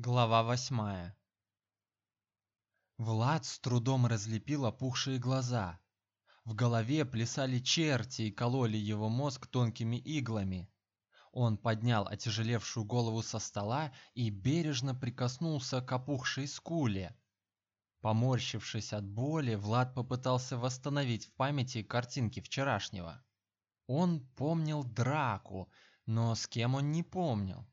Глава восьмая. Влад с трудом разлепил опухшие глаза. В голове плясали черти и кололи его мозг тонкими иглами. Он поднял отяжелевшую голову со стола и бережно прикоснулся к опухшей скуле. Поморщившись от боли, Влад попытался восстановить в памяти картинки вчерашнего. Он помнил драку, но с кем он не помнил.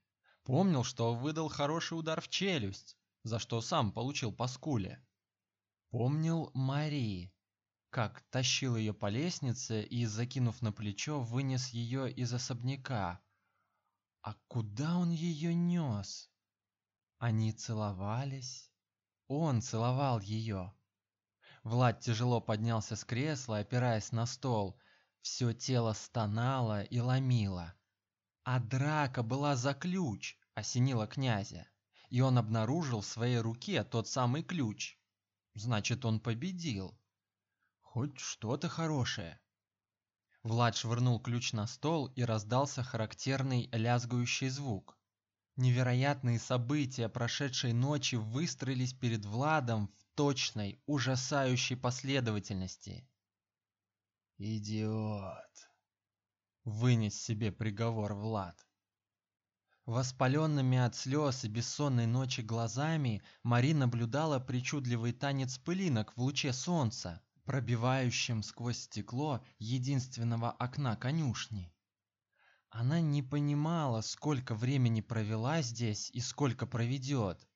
Помнил, что выдал хороший удар в челюсть, за что сам получил по скуле. Помнил Мари, как тащил ее по лестнице и, закинув на плечо, вынес ее из особняка. А куда он ее нес? Они целовались. Он целовал ее. Влад тяжело поднялся с кресла, опираясь на стол. Все тело стонало и ломило. А драка была за ключ, осенила князя, и он обнаружил в своей руке тот самый ключ. Значит, он победил. Хоть что-то хорошее. Влад швырнул ключ на стол, и раздался характерный лязгающий звук. Невероятные события прошедшей ночи выстроились перед Владом в точной, ужасающей последовательности. Идиот вынес себе приговор Влад. Воспаленными от слез и бессонной ночи глазами Мари наблюдала причудливый танец пылинок в луче солнца, пробивающем сквозь стекло единственного окна конюшни. Она не понимала, сколько времени провела здесь и сколько проведет.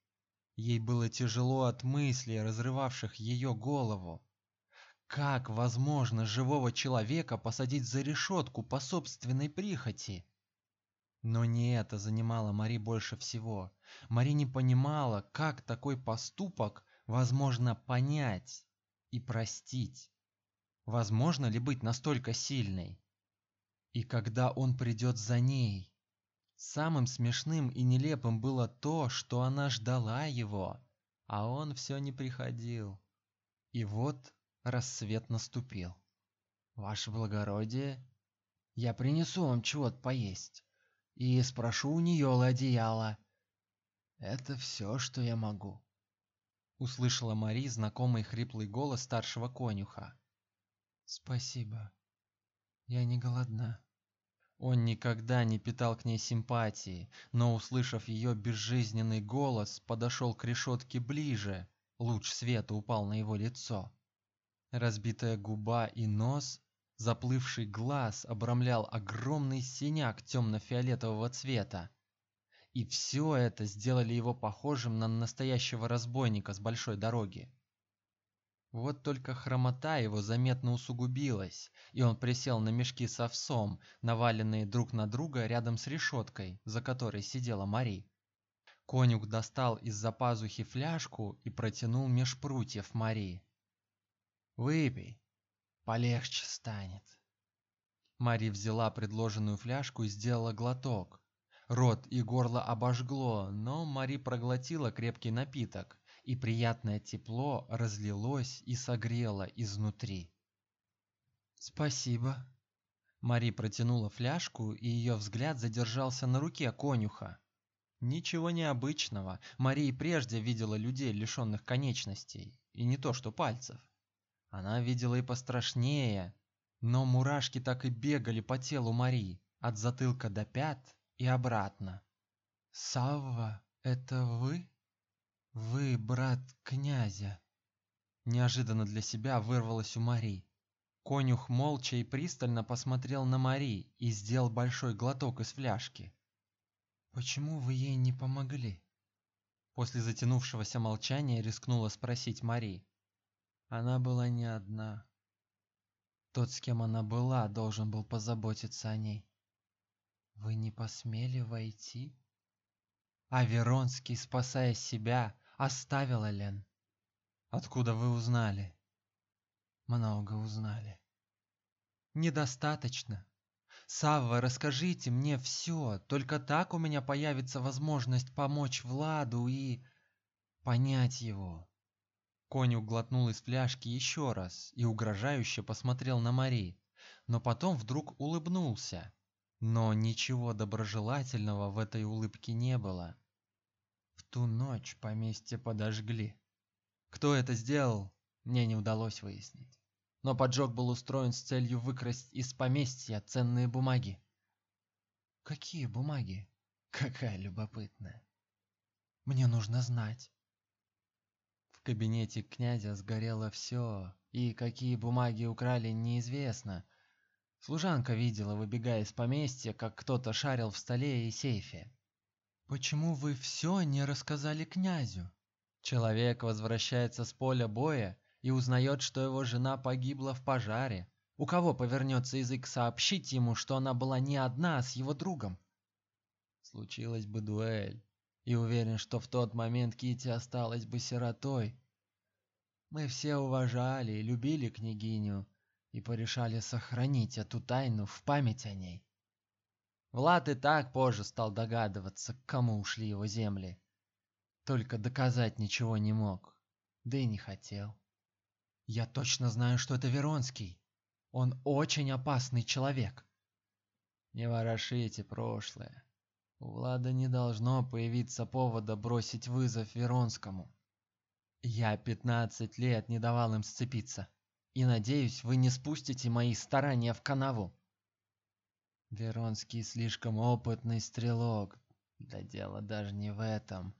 Ей было тяжело от мыслей, разрывавших ее голову. Как возможно живого человека посадить за решетку по собственной прихоти? Но не это занимало Мари больше всего. Мари не понимала, как такой поступок возможно понять и простить. Возможно ли быть настолько сильной? И когда он придет за ней? Самым смешным и нелепым было то, что она ждала его, а он все не приходил. И вот Рассвет наступил. Ваше благородие, я принесу вам чего-то поесть и спрошу у нее одеяло. Это все, что я могу. Услышала Мари знакомый хриплый голос старшего конюха. Спасибо. Я не голодна. Он никогда не питал к ней симпатии, но услышав ее безжизненный голос, подошел к решетке ближе. Луч света упал на его лицо. Разбитая губа и нос, заплывший глаз обрамлял огромный синяк темно-фиолетового цвета. И все это сделали его похожим на настоящего разбойника с большой дороги. Вот только хромота его заметно усугубилась, и он присел на мешки с овсом, наваленные друг на друга рядом с решеткой, за которой сидела Мари. Конюк достал из-за пазухи фляжку и протянул меж прутьев Мари. Выпей, полегче станет. Мари взяла предложенную фляжку и сделала глоток. Рот и горло обожгло, но Мари проглотила крепкий напиток, и приятное тепло разлилось и согрело изнутри. Спасибо. Мари протянула фляжку, и ее взгляд задержался на руке конюха. Ничего необычного. Мари прежде видела людей лишенных конечностей, и не то что пальцев. Она видела и пострашнее, но мурашки так и бегали по телу Мари, от затылка до пят и обратно. Савва, это вы? Вы брат князя? Неожиданно для себя вырвалось у Мари. Конюх молча и пристально посмотрел на Мари и сделал большой глоток из фляжки. Почему вы ей не помогли? После затянувшегося молчания рискнула спросить Мари. Она была не одна. Тот, с кем она была, должен был позаботиться о ней. Вы не посмели войти? А Веронский, спасая себя, оставил Элен. Откуда вы узнали? Много узнали. Недостаточно. Савва, расскажите мне все, только так у меня появится возможность помочь Владу и понять его. Конюх глотнул из фляжки еще раз и угрожающе посмотрел на Мари, но потом вдруг улыбнулся. Но ничего доброжелательного в этой улыбке не было. В ту ночь поместье подожгли. Кто это сделал, мне не удалось выяснить. Но поджог был устроен с целью выкрасть из поместья ценные бумаги. Какие бумаги? Какая любопытная. Мне нужно знать. В кабинете князя сгорело все, и какие бумаги украли, неизвестно. Служанка видела, выбегая из поместья, как кто-то шарил в столе и сейфе. Почему вы все не рассказали князю? Человек возвращается с поля боя и узнает, что его жена погибла в пожаре. У кого повернется язык сообщить ему, что она была не одна, а с его другом? Случилась бы дуэль, и уверен, что в тот момент Кити осталась бы сиротой. Мы все уважали и любили княгиню и порешали сохранить эту тайну в память о ней. Влад и так позже стал догадываться, к кому ушли его земли. Только доказать ничего не мог, да и не хотел. Я точно знаю, что это Веронский. Он очень опасный человек. Не ворошите прошлое. У Влада не должно появиться повода бросить вызов Веронскому. Я пятнадцать лет не давал им сцепиться, и надеюсь, вы не спустите мои старания в канаву. Веронский слишком опытный стрелок. Да дело даже не в этом.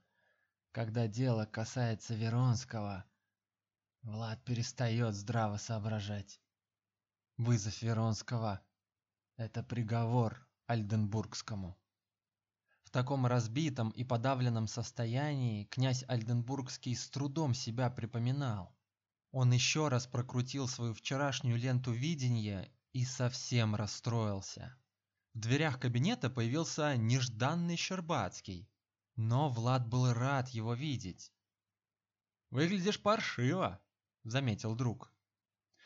Когда дело касается Веронского, Влад перестает здраво соображать. Вызов Веронского это приговор Альденбургскому. В таком разбитом и подавленном состоянии князь Альденбургский с трудом себя припоминал. Он еще раз прокрутил свою вчерашнюю ленту видения и совсем расстроился. В дверях кабинета появился нежданный Щербацкий, но Влад был рад его видеть. Выглядишь паршиво, заметил друг.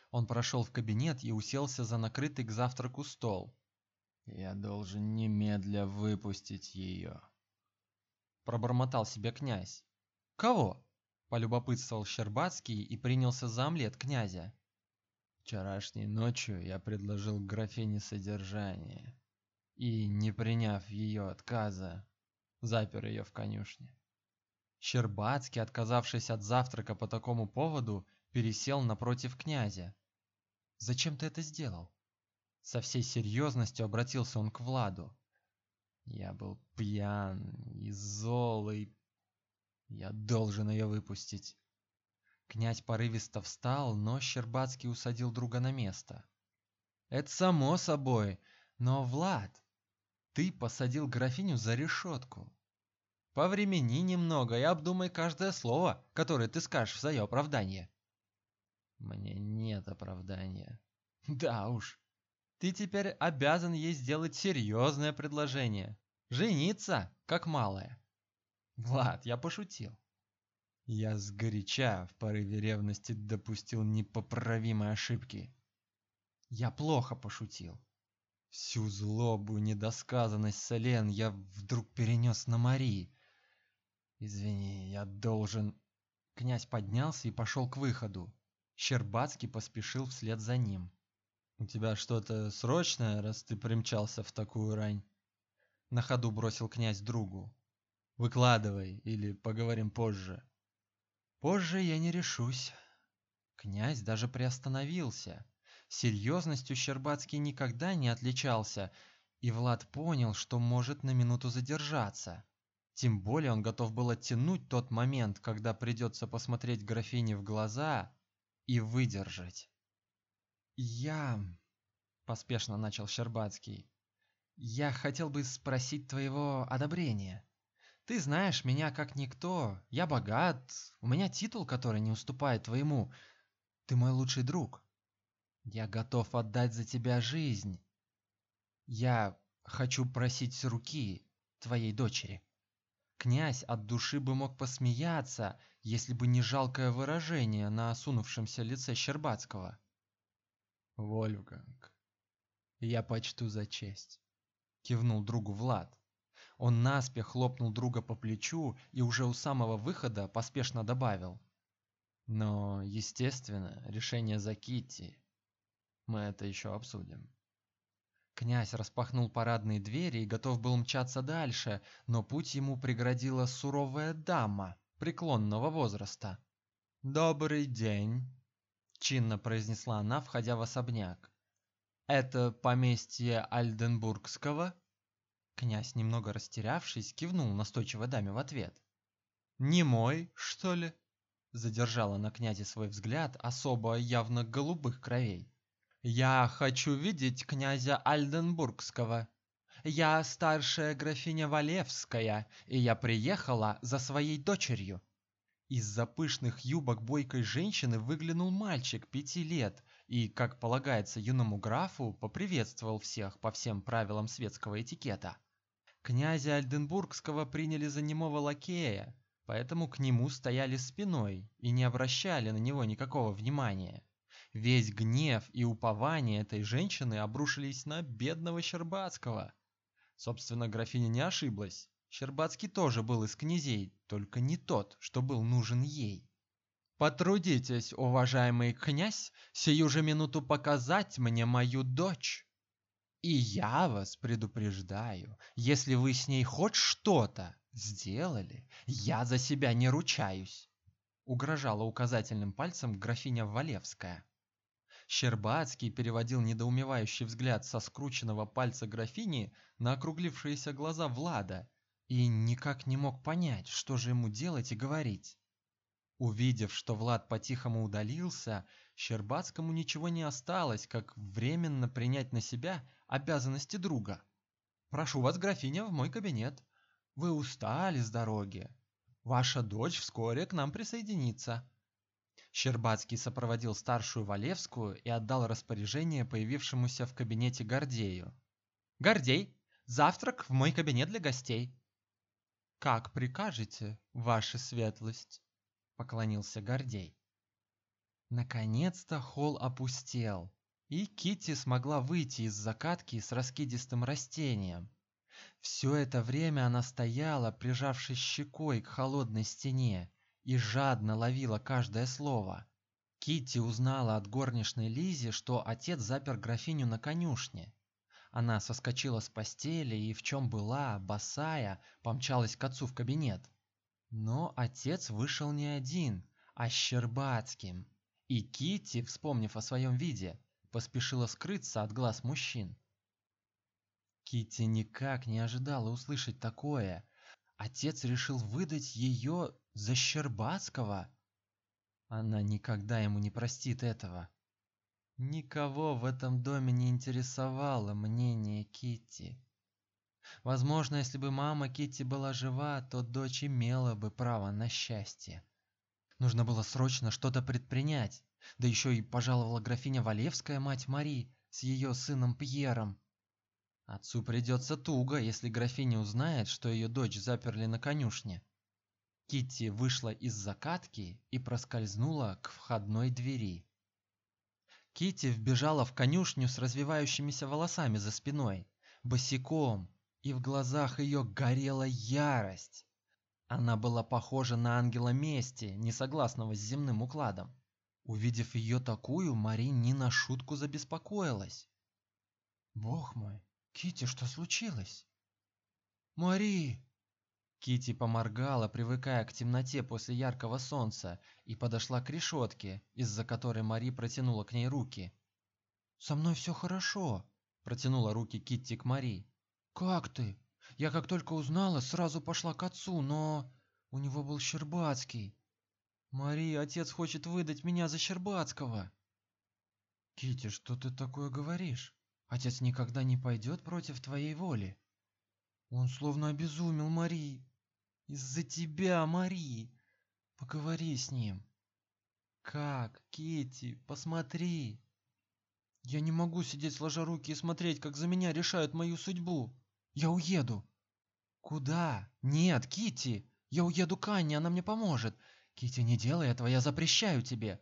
Он прошел в кабинет и уселся за накрытый к завтраку стол. Я должен немедля выпустить ее. Пробормотал себе князь. Кого? Полюбопытствовал Щербацкий и принялся за омлет князя. Вчерашней ночью я предложил графине содержание и, не приняв ее отказа, запер ее в конюшне. Щербацкий, отказавшись от завтрака по такому поводу, пересел напротив князя. Зачем ты это сделал? Со всей серьезностью обратился он к Владу. Я был пьян и зол, и я должен ее выпустить. Князь порывисто встал, но Щербацкий усадил друга на место. Это само собой, но Влад, ты посадил графиню за решетку. Повремени немного и обдумай каждое слово, которое ты скажешь в свое оправдание. Мне нет оправдания. Да уж. Ты теперь обязан ей сделать серьезное предложение. Жениться, как малая. Влад, я пошутил. Я сгоряча в порыве ревности допустил непоправимой ошибки. Я плохо пошутил. Всю злобу и недосказанность Селен я вдруг перенес на Мари. Извини, я должен. Князь поднялся и пошел к выходу. Щербацкий поспешил вслед за ним. У тебя что-то срочное, раз ты примчался в такую рань? На ходу бросил князь другу. Выкладывай или поговорим позже. Позже я не решусь. Князь даже приостановился. Серьезностью Щербацкий никогда не отличался, и Влад понял, что может на минуту задержаться. Тем более он готов был оттянуть тот момент, когда придется посмотреть графине в глаза и выдержать. Я поспешно начал Щербацкий. Я хотел бы спросить твоего одобрения. Ты знаешь меня как никто. Я богат, у меня титул, который не уступает твоему. Ты мой лучший друг. Я готов отдать за тебя жизнь. Я хочу просить руки твоей дочери. Князь от души бы мог посмеяться, если бы не жалкое выражение на осунувшемся лице Щербацкого. Вольфганг, я почту за честь, кивнул другу Влад. Он наспех хлопнул друга по плечу и уже у самого выхода поспешно добавил: "Но, естественно, решение за Китти. Мы это еще обсудим". Князь распахнул парадные двери и готов был мчаться дальше, но путь ему преградила суровая дама преклонного возраста. «Добрый день», — чинно произнесла она, входя в особняк. «Это поместье Альденбургского?» Князь, немного растерявшись, кивнул настойчивой даме в ответ. «Не мой, что ли?» Задержала на князе свой взгляд особо явно голубых кровей. Я хочу видеть князя Альденбургского. Я старшая графиня Валевская, и я приехала за своей дочерью. Из-за пышных юбок бойкой женщины выглянул мальчик пяти лет и, как полагается юному графу, поприветствовал всех по всем правилам светского этикета. Князя Альденбургского приняли за немого лакея, поэтому к нему стояли спиной и не обращали на него никакого внимания. Весь гнев и упование этой женщины обрушились на бедного Щербацкого. Собственно, графиня не ошиблась. Щербацкий тоже был из князей, только не тот, что был нужен ей. Потрудитесь, уважаемый князь, сию же минуту показать мне мою дочь. И я вас предупреждаю, если вы с ней хоть что-то сделали, я за себя не ручаюсь, угрожала указательным пальцем графиня Валевская. Щербацкий переводил недоумевающий взгляд со скрученного пальца графини на округлившиеся глаза Влада и никак не мог понять, что же ему делать и говорить. Увидев, что Влад по-тихому удалился, Щербацкому ничего не осталось, как временно принять на себя обязанности друга. Прошу вас, графиня, в мой кабинет. Вы устали с дороги. Ваша дочь вскоре к нам присоединится. Щербацкий сопроводил старшую Валевскую и отдал распоряжение появившемуся в кабинете Гордею. «Гордей, завтрак в мой кабинет для гостей!» «Как прикажете, ваша светлость!» — поклонился Гордей. Наконец-то холл опустел, и Кити смогла выйти из закатки с раскидистым растением. Все это время она стояла, прижавшись щекой к холодной стене, и жадно ловила каждое слово. Китти узнала от горничной Лизи, что отец запер графиню на конюшне. Она соскочила с постели и в чем была, босая, помчалась к отцу в кабинет. Но отец вышел не один, а с Щербацким. И Китти, вспомнив о своем виде, поспешила скрыться от глаз мужчин. Китти никак не ожидала услышать такое. Отец решил выдать ее за Щербацкого? Она никогда ему не простит этого. Никого в этом доме не интересовало мнение Китти. Возможно, если бы мама Китти была жива, то дочь имела бы право на счастье. Нужно было срочно что-то предпринять. Да еще и пожаловала графиня Валевская, мать Мари, с ее сыном Пьером. Отцу придется туго, если графиня узнает, что ее дочь заперли на конюшне. Китти вышла из закатки и проскользнула к входной двери. Китти вбежала в конюшню с развивающимися волосами за спиной, босиком, и в глазах ее горела ярость. Она была похожа на ангела мести, не согласного с земным укладом. Увидев ее такую, Мари не на шутку забеспокоилась. Бог мой, Китти, что случилось? Мари, Кити поморгала, привыкая к темноте после яркого солнца, и подошла к решетке, из-за которой Мари протянула к ней руки. "Со мной все хорошо", протянула руки Китти к Мари. "Как ты? Я как только узнала, сразу пошла к отцу, но у него был Щербацкий. Мари, отец хочет выдать меня за Щербацкого". Кити, что ты такое говоришь? Отец никогда не пойдет против твоей воли. Он словно обезумел, Мари. Из-за тебя, Мари. Поговори с ним. Как, Кити, посмотри. Я не могу сидеть сложа руки и смотреть, как за меня решают мою судьбу. Я уеду. Куда? Нет, Кити. Я уеду к Анне, она мне поможет. Кити, не делай этого, я запрещаю тебе.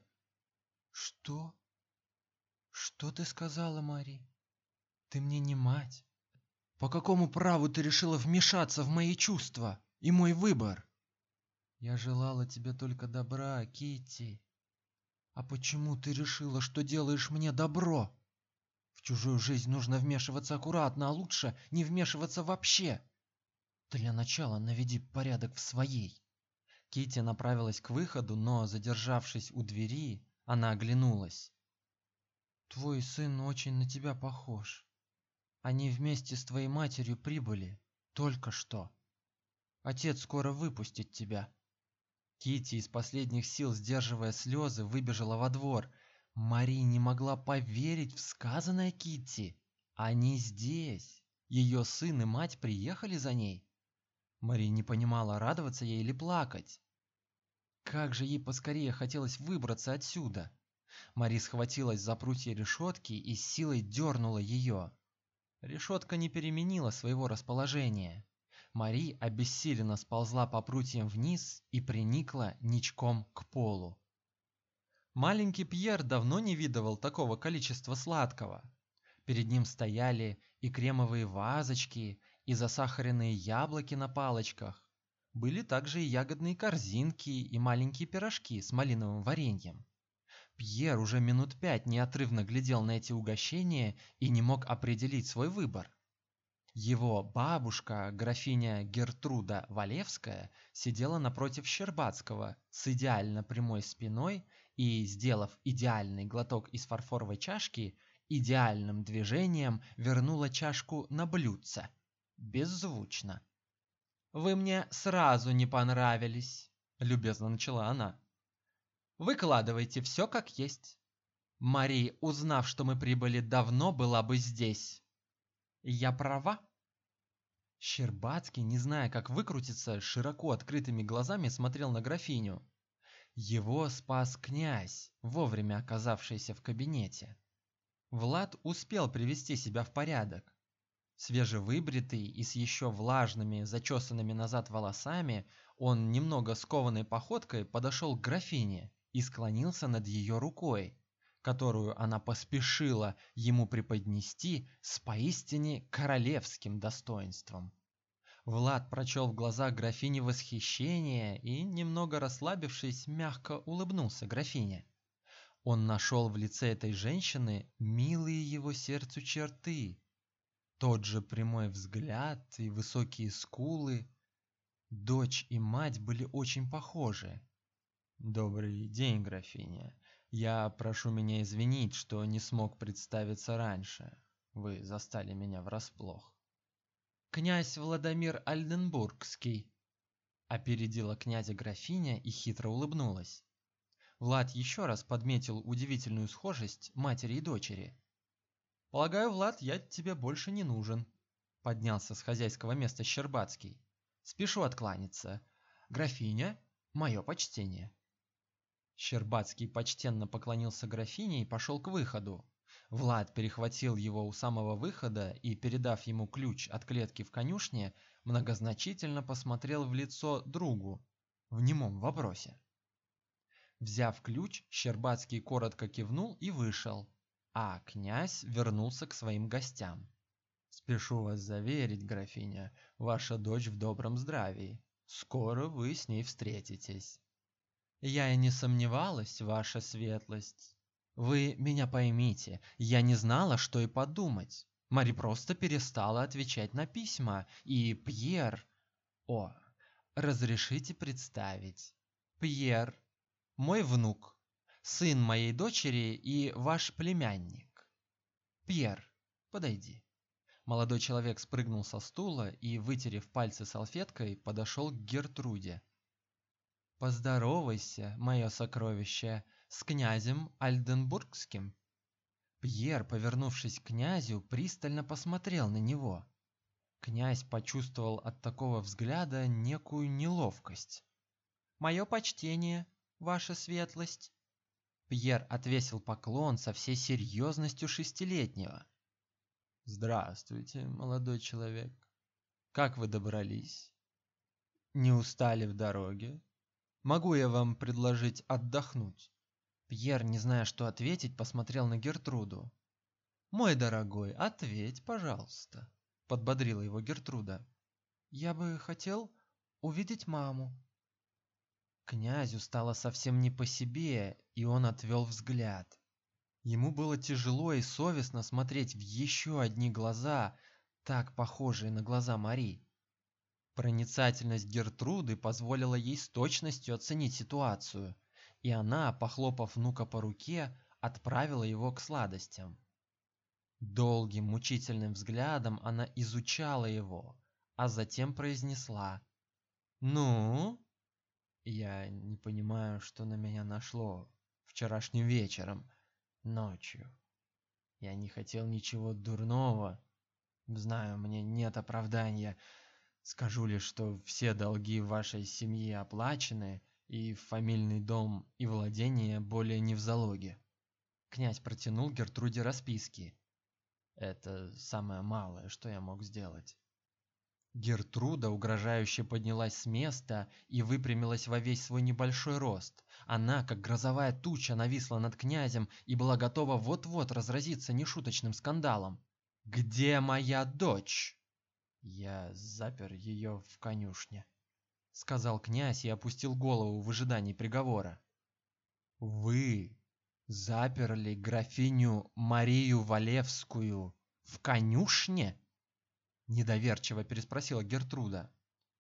Что? Что ты сказала, Мари? Ты мне не мать. По какому праву ты решила вмешаться в мои чувства? И мой выбор. Я желала тебе только добра, Китти. А почему ты решила, что делаешь мне добро? В чужую жизнь нужно вмешиваться аккуратно, а лучше не вмешиваться вообще. Для начала наведи порядок в своей. Кити направилась к выходу, но, задержавшись у двери, она оглянулась. Твой сын очень на тебя похож. Они вместе с твоей матерью прибыли только что. Отец скоро выпустит тебя. Кити из последних сил, сдерживая слезы, выбежала во двор. Мари не могла поверить в сказанное Кити. Они здесь. Ее сын и мать приехали за ней. Мари не понимала, радоваться ей или плакать. Как же ей поскорее хотелось выбраться отсюда. Мари схватилась за прутья решетки и силой дернула ее. Решетка не переменила своего расположения. Мари обессиленно сползла по прутьям вниз и приникла ничком к полу. Маленький Пьер давно не видывал такого количества сладкого. Перед ним стояли и кремовые вазочки, и засахаренные яблоки на палочках. Были также и ягодные корзинки и маленькие пирожки с малиновым вареньем. Пьер уже минут пять неотрывно глядел на эти угощения и не мог определить свой выбор. Его бабушка, графиня Гертруда Валевская, сидела напротив Щербацкого с идеально прямой спиной и, сделав идеальный глоток из фарфоровой чашки, идеальным движением вернула чашку на блюдце, беззвучно. Вы мне сразу не понравились, любезно начала она. Выкладывайте все как есть. Мари, узнав, что мы прибыли давно, была бы здесь. Я права? Щербацкий, не зная, как выкрутиться, широко открытыми глазами смотрел на графиню. Его спас князь, вовремя оказавшийся в кабинете. Влад успел привести себя в порядок. Свежевыбритый и с еще влажными, зачесанными назад волосами, он немного скованной походкой подошел к графине и склонился над ее рукой, которую она поспешила ему преподнести с поистине королевским достоинством. Влад прочел в глазах графини восхищение и, немного расслабившись, мягко улыбнулся графине. Он нашел в лице этой женщины милые его сердцу черты. Тот же прямой взгляд и высокие скулы. Дочь и мать были очень похожи. Добрый день, графиня. Я прошу меня извинить, что не смог представиться раньше. Вы застали меня врасплох. Князь Владимир Альденбургский опередила князя графиня и хитро улыбнулась. Влад еще раз подметил удивительную схожесть матери и дочери. Полагаю, Влад, я тебе больше не нужен, поднялся с хозяйского места Щербацкий. Спешу откланяться. Графиня, мое почтение. Щербацкий почтенно поклонился графине и пошел к выходу. Влад перехватил его у самого выхода и, передав ему ключ от клетки в конюшне, многозначительно посмотрел в лицо другу в немом вопросе. Взяв ключ, Щербацкий коротко кивнул и вышел, а князь вернулся к своим гостям. Спешу вас заверить, графиня, ваша дочь в добром здравии. Скоро вы с ней встретитесь. Я и не сомневалась, ваша светлость. Вы меня поймите, я не знала, что и подумать. Мари просто перестала отвечать на письма, и Пьер... О, разрешите представить. Пьер, мой внук, сын моей дочери и ваш племянник. Пьер, подойди. Молодой человек спрыгнул со стула и, вытерев пальцы салфеткой, подошел к Гертруде. Поздоровайся, мое сокровище, с князем Альденбургским. Пьер, повернувшись к князю, пристально посмотрел на него. Князь почувствовал от такого взгляда некую неловкость. Мое почтение, ваша светлость. Пьер отвесил поклон со всей серьезностью шестилетнего. Здравствуйте, молодой человек. Как вы добрались? Не устали в дороге? Могу я вам предложить отдохнуть? Пьер, не зная, что ответить, посмотрел на Гертруду. Мой дорогой, ответь, пожалуйста, подбодрила его Гертруда. Я бы хотел увидеть маму. Князю стало совсем не по себе, и он отвел взгляд. Ему было тяжело и совестно смотреть в еще одни глаза, так похожие на глаза Мари. Проницательность Гертруды позволила ей с точностью оценить ситуацию, и она, похлопав внука по руке, отправила его к сладостям. Долгим мучительным взглядом она изучала его, а затем произнесла: "Ну, я не понимаю, что на меня нашло вчерашним вечером, ночью. Я не хотел ничего дурного. Знаю, мне нет оправдания. Скажу лишь, что все долги вашей семьи оплачены, и фамильный дом и владения более не в залоге. Князь протянул Гертруде расписки. Это самое малое, что я мог сделать. Гертруда угрожающе поднялась с места и выпрямилась во весь свой небольшой рост. Она, как грозовая туча, нависла над князем и была готова вот-вот разразиться нешуточным скандалом. Где моя дочь? Я запер ее в конюшне, сказал князь и опустил голову в ожидании приговора. Вы заперли графиню Марию Валевскую в конюшне? недоверчиво переспросила Гертруда.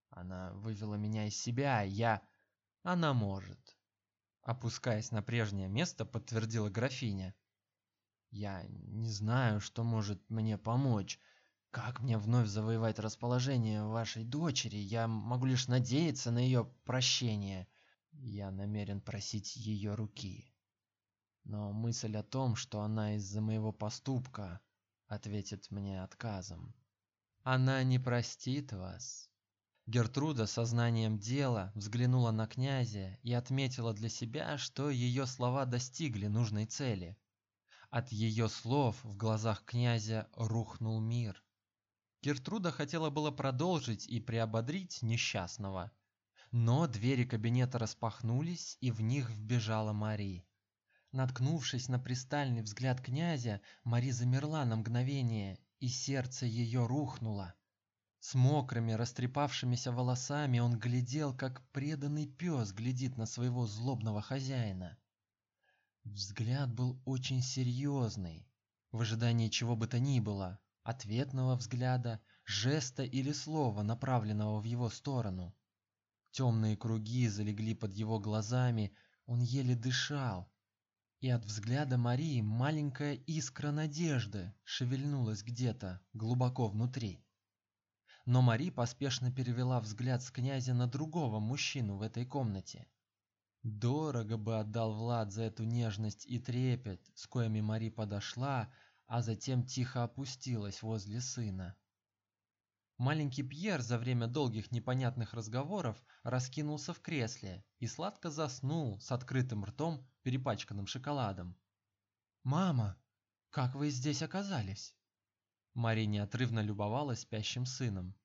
Она вывела меня из себя, я она может. Опускаясь на прежнее место, подтвердила графиня. Я не знаю, что может мне помочь. Как мне вновь завоевать расположение вашей дочери? Я могу лишь надеяться на ее прощение. Я намерен просить ее руки. Но мысль о том, что она из-за моего поступка ответит мне отказом, она не простит вас. Гертруда сознанием дела взглянула на князя и отметила для себя, что ее слова достигли нужной цели. От ее слов в глазах князя рухнул мир. Гертруда хотела было продолжить и приободрить несчастного, но двери кабинета распахнулись, и в них вбежала Мари. Наткнувшись на пристальный взгляд князя, Мари замерла на мгновение и сердце ее рухнуло. С мокрыми, растрепавшимися волосами он глядел, как преданный пес глядит на своего злобного хозяина. Взгляд был очень серьезный, в ожидании чего бы то ни было, ответного взгляда, жеста или слова, направленного в его сторону. Темные круги залегли под его глазами, он еле дышал, и от взгляда Марии маленькая искра надежды шевельнулась где-то глубоко внутри. Но Мари поспешно перевела взгляд с князя на другого мужчину в этой комнате. Дорого бы отдал Влад за эту нежность и трепет, с коими Мари подошла, а затем тихо опустилась возле сына. Маленький Пьер за время долгих непонятных разговоров раскинулся в кресле и сладко заснул с открытым ртом, перепачканным шоколадом. Мама, как вы здесь оказались? Мария неотрывно любовалась спящим сыном.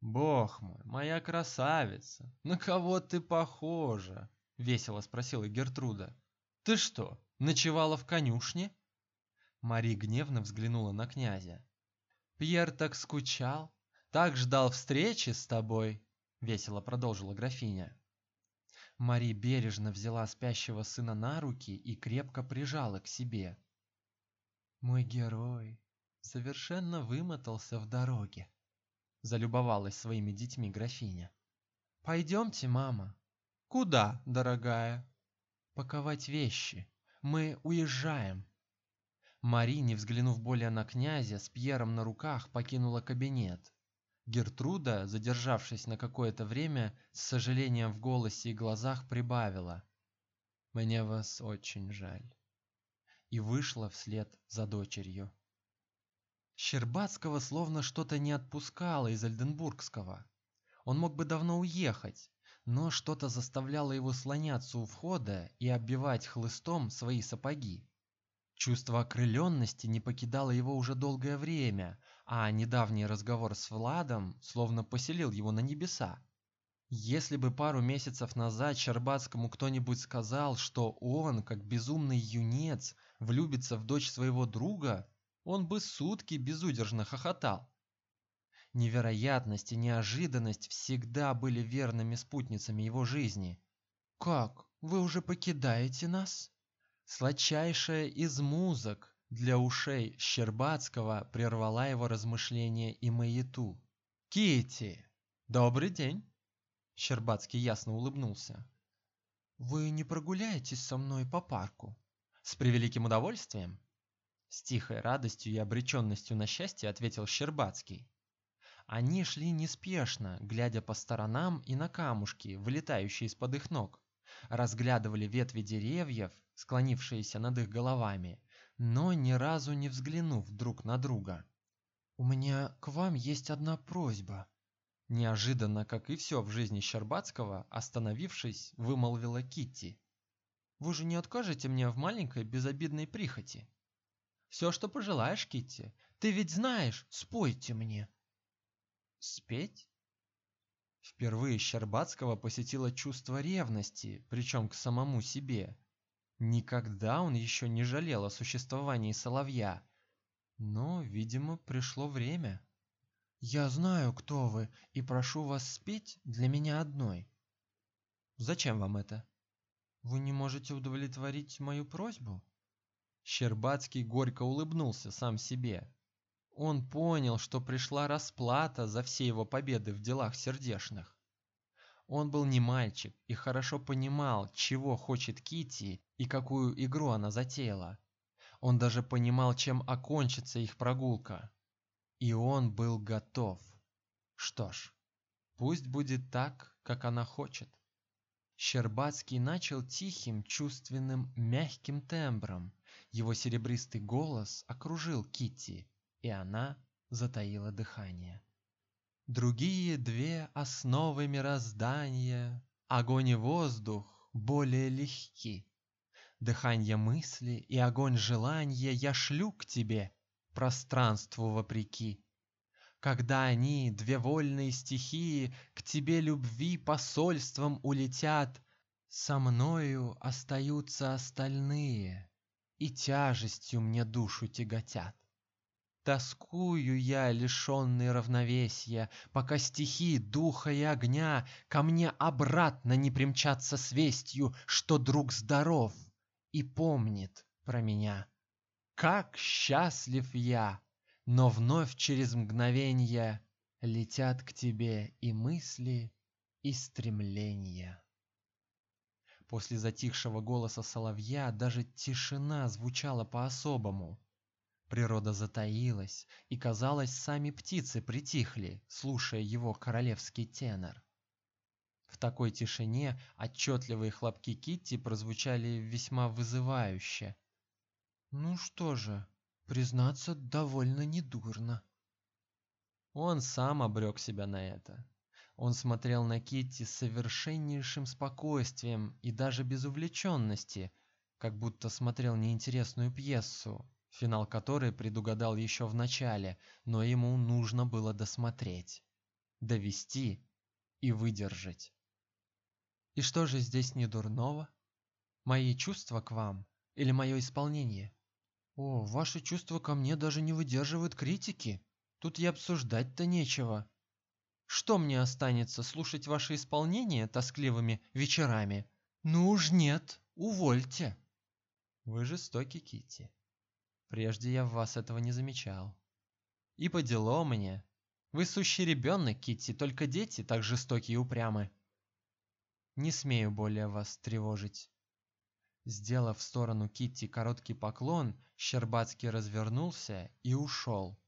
Бог мой, моя красавица, на кого ты похожа? весело спросила Гертруда. Ты что, ночевала в конюшне? Мари гневно взглянула на князя. Пьер так скучал, так ждал встречи с тобой, весело продолжила графиня. Мари бережно взяла спящего сына на руки и крепко прижала к себе. Мой герой совершенно вымотался в дороге, залюбовалась своими детьми графиня. Пойдемте, мама. Куда, дорогая? Паковать вещи. Мы уезжаем. Мари, не взглянув более на князя, с Пьером на руках покинула кабинет. Гертруда, задержавшись на какое-то время, с сожалением в голосе и глазах прибавила: "Мне вас очень жаль". И вышла вслед за дочерью. Щербацкого словно что-то не отпускало из Альденбургского. Он мог бы давно уехать, но что-то заставляло его слоняться у входа и оббивать хлыстом свои сапоги. Чувство окрыленности не покидало его уже долгое время, а недавний разговор с Владом словно поселил его на небеса. Если бы пару месяцев назад Щербацкому кто-нибудь сказал, что он, как безумный юнец, влюбится в дочь своего друга, он бы сутки безудержно хохотал. Невероятность и неожиданность всегда были верными спутницами его жизни. Как? Вы уже покидаете нас? Сладчайшая из музык для ушей Щербацкого прервала его размышления и маяту. Кити, добрый день. Щербацкий ясно улыбнулся. Вы не прогуляетесь со мной по парку? С превеликим удовольствием. С тихой радостью и обреченностью на счастье ответил Щербацкий. Они шли неспешно, глядя по сторонам и на камушки, вылетающие из-под их ног. Разглядывали ветви деревьев, склонившиеся над их головами, но ни разу не взглянув друг на друга. У меня к вам есть одна просьба. Неожиданно, как и все в жизни Щербацкого, остановившись, вымолвила Китти. Вы же не откажете мне в маленькой безобидной прихоти? Все, что пожелаешь, Китти. Ты ведь знаешь, спойте мне. Спеть? Впервые Щербацкого посетило чувство ревности, причем к самому себе. Никогда он еще не жалел о существовании соловья, но, видимо, пришло время. Я знаю, кто вы, и прошу вас спеть для меня одной. Зачем вам это? Вы не можете удовлетворить мою просьбу? Щербацкий горько улыбнулся сам себе. Он понял, что пришла расплата за все его победы в делах сердечных. Он был не мальчик и хорошо понимал, чего хочет Кити и какую игру она затеяла. Он даже понимал, чем окончится их прогулка. И он был готов. Что ж, пусть будет так, как она хочет. Щербацкий начал тихим, чувственным, мягким тембром. Его серебристый голос окружил Кити, и она затаила дыхание. Другие две основы мироздания, огонь и воздух, более легки. Дыхание мысли и огонь желания я шлю к тебе, пространству вопреки. Когда они, две вольные стихии, к тебе любви посольством улетят, со мною остаются остальные и тяжестью мне душу тяготят. Тоскую я, лишенный равновесия, пока стихи духа и огня ко мне обратно не примчатся с вестью, что друг здоров и помнит про меня. Как счастлив я, но вновь через мгновенье летят к тебе и мысли, и стремления. После затихшего голоса соловья даже тишина звучала по-особому. Природа затаилась, и казалось, сами птицы притихли, слушая его королевский тенор. В такой тишине отчетливые хлопки Китти прозвучали весьма вызывающе. Ну что же, признаться, довольно недурно. Он сам обрек себя на это. Он смотрел на Китти с совершеннейшим спокойствием и даже без увлеченности, как будто смотрел неинтересную пьесу, финал которой предугадал еще в начале, но ему нужно было досмотреть, довести и выдержать. И что же здесь не дурного? Мои чувства к вам или мое исполнение? О, ваши чувства ко мне даже не выдерживают критики. Тут и обсуждать-то нечего. Что мне останется слушать ваше исполнение тоскливыми вечерами? Ну уж нет, увольте. Вы жестоки, Кити. Прежде я в вас этого не замечал. И по делу мне. Вы сущий ребенок, Китти, только дети так жестоки и упрямы. Не смею более вас тревожить. Сделав в сторону Китти короткий поклон, Щербацкий развернулся и ушел.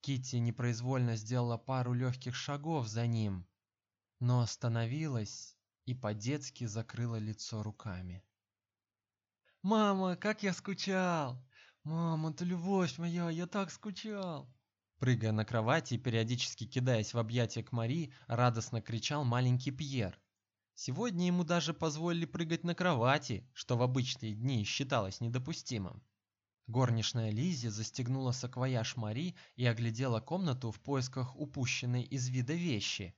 Китти непроизвольно сделала пару легких шагов за ним, но остановилась и по-детски закрыла лицо руками. Мама, как я скучал! «Мама, ты любовь моя, я так скучал!» Прыгая на кровати и периодически кидаясь в объятия к Мари, радостно кричал маленький Пьер. Сегодня ему даже позволили прыгать на кровати, что в обычные дни считалось недопустимым. Горничная Лизи застегнула саквояж Мари и оглядела комнату в поисках упущенной из вида вещи.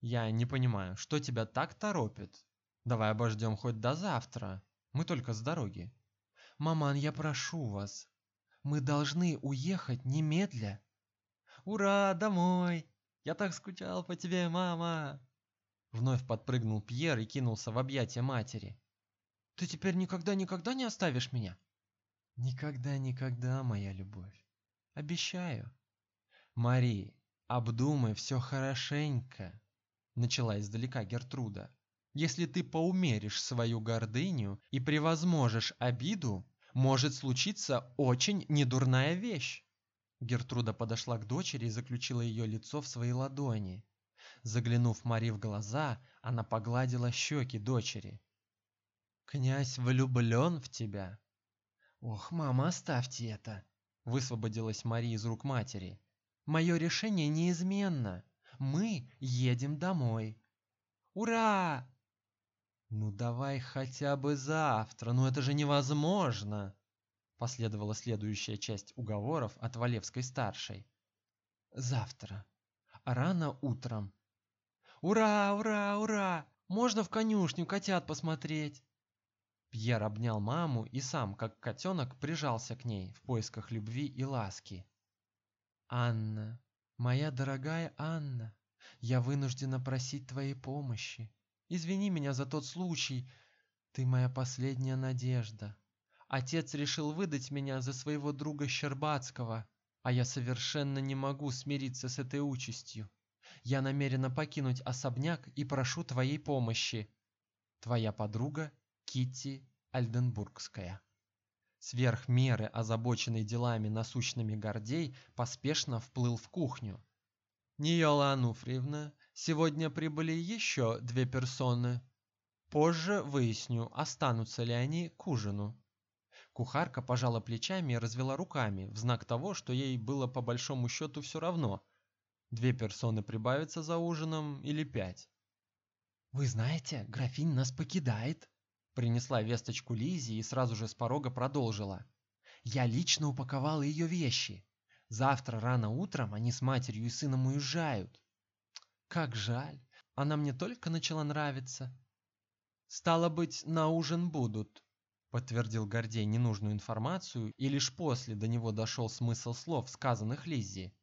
«Я не понимаю, что тебя так торопит? Давай обождем хоть до завтра. Мы только с дороги». Маман, я прошу вас, мы должны уехать немедля. Ура, домой! Я так скучал по тебе, мама. Вновь подпрыгнул Пьер и кинулся в объятия матери. Ты теперь никогда-никогда не оставишь меня? Никогда-никогда, моя любовь. Обещаю. Мари, обдумай все хорошенько, начала издалека Гертруда. Если ты поумеришь свою гордыню и превозможешь обиду, может случиться очень недурная вещь. Гертруда подошла к дочери и заключила ее лицо в свои ладони. Заглянув Мари в глаза, она погладила щеки дочери. Князь влюблен в тебя. Ох, мама, оставьте это, высвободилась Мари из рук матери. Мое решение неизменно. Мы едем домой. Ура! Ну давай хотя бы завтра, ну это же невозможно. Последовала следующая часть уговоров от Валевской старшей. Завтра, рано утром. Ура, ура, ура! Можно в конюшню котят посмотреть. Пьер обнял маму и сам, как котенок, прижался к ней в поисках любви и ласки. Анна, моя дорогая Анна, я вынуждена просить твоей помощи. Извини меня за тот случай. Ты моя последняя надежда. Отец решил выдать меня за своего друга Щербацкого, а я совершенно не могу смириться с этой участью. Я намерена покинуть особняк и прошу твоей помощи. Твоя подруга Китти Альденбургская. Сверх меры озабоченный делами насущными Гордей поспешно вплыл в кухню. Ниола Ануфриевна, сегодня прибыли еще две персоны. Позже выясню, останутся ли они к ужину. Кухарка пожала плечами и развела руками в знак того, что ей было по большому счету все равно. Две персоны прибавятся за ужином или пять. Вы знаете, графиня нас покидает, принесла весточку Лизе и сразу же с порога продолжила: "Я лично упаковала ее вещи. Завтра рано утром они с матерью и сыном уезжают. Как жаль, она мне только начала нравиться. Стало быть, на ужин будут подтвердил Гордей ненужную информацию, и лишь после до него дошел смысл слов, сказанных Лиззи.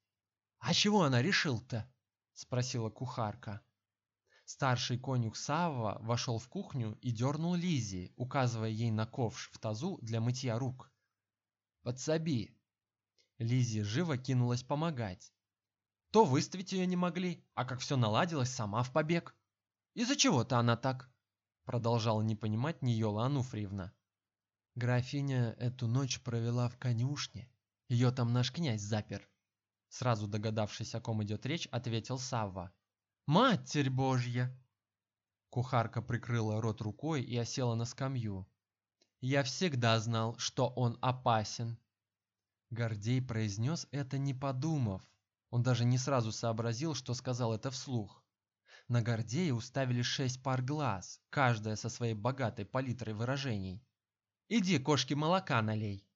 А чего она решил-то? спросила кухарка. Старший конюх Савва вошел в кухню и дернул Лиззи, указывая ей на ковш в тазу для мытья рук. Подсоби. Лиззи живо кинулась помогать. То выставить ее не могли, а как все наладилось, сама в побег. Из-за чего-то она так, продолжала не понимать Ниола Ануфриевна. Графиня эту ночь провела в конюшне. Ее там наш князь запер. Сразу догадавшись, о ком идет речь, ответил Савва. Матерь Божья! Кухарка прикрыла рот рукой и осела на скамью. Я всегда знал, что он опасен. Гордей произнес это не подумав. Он даже не сразу сообразил, что сказал это вслух. На Гордея уставили шесть пар глаз, каждая со своей богатой палитрой выражений. Иди кошке молока налей.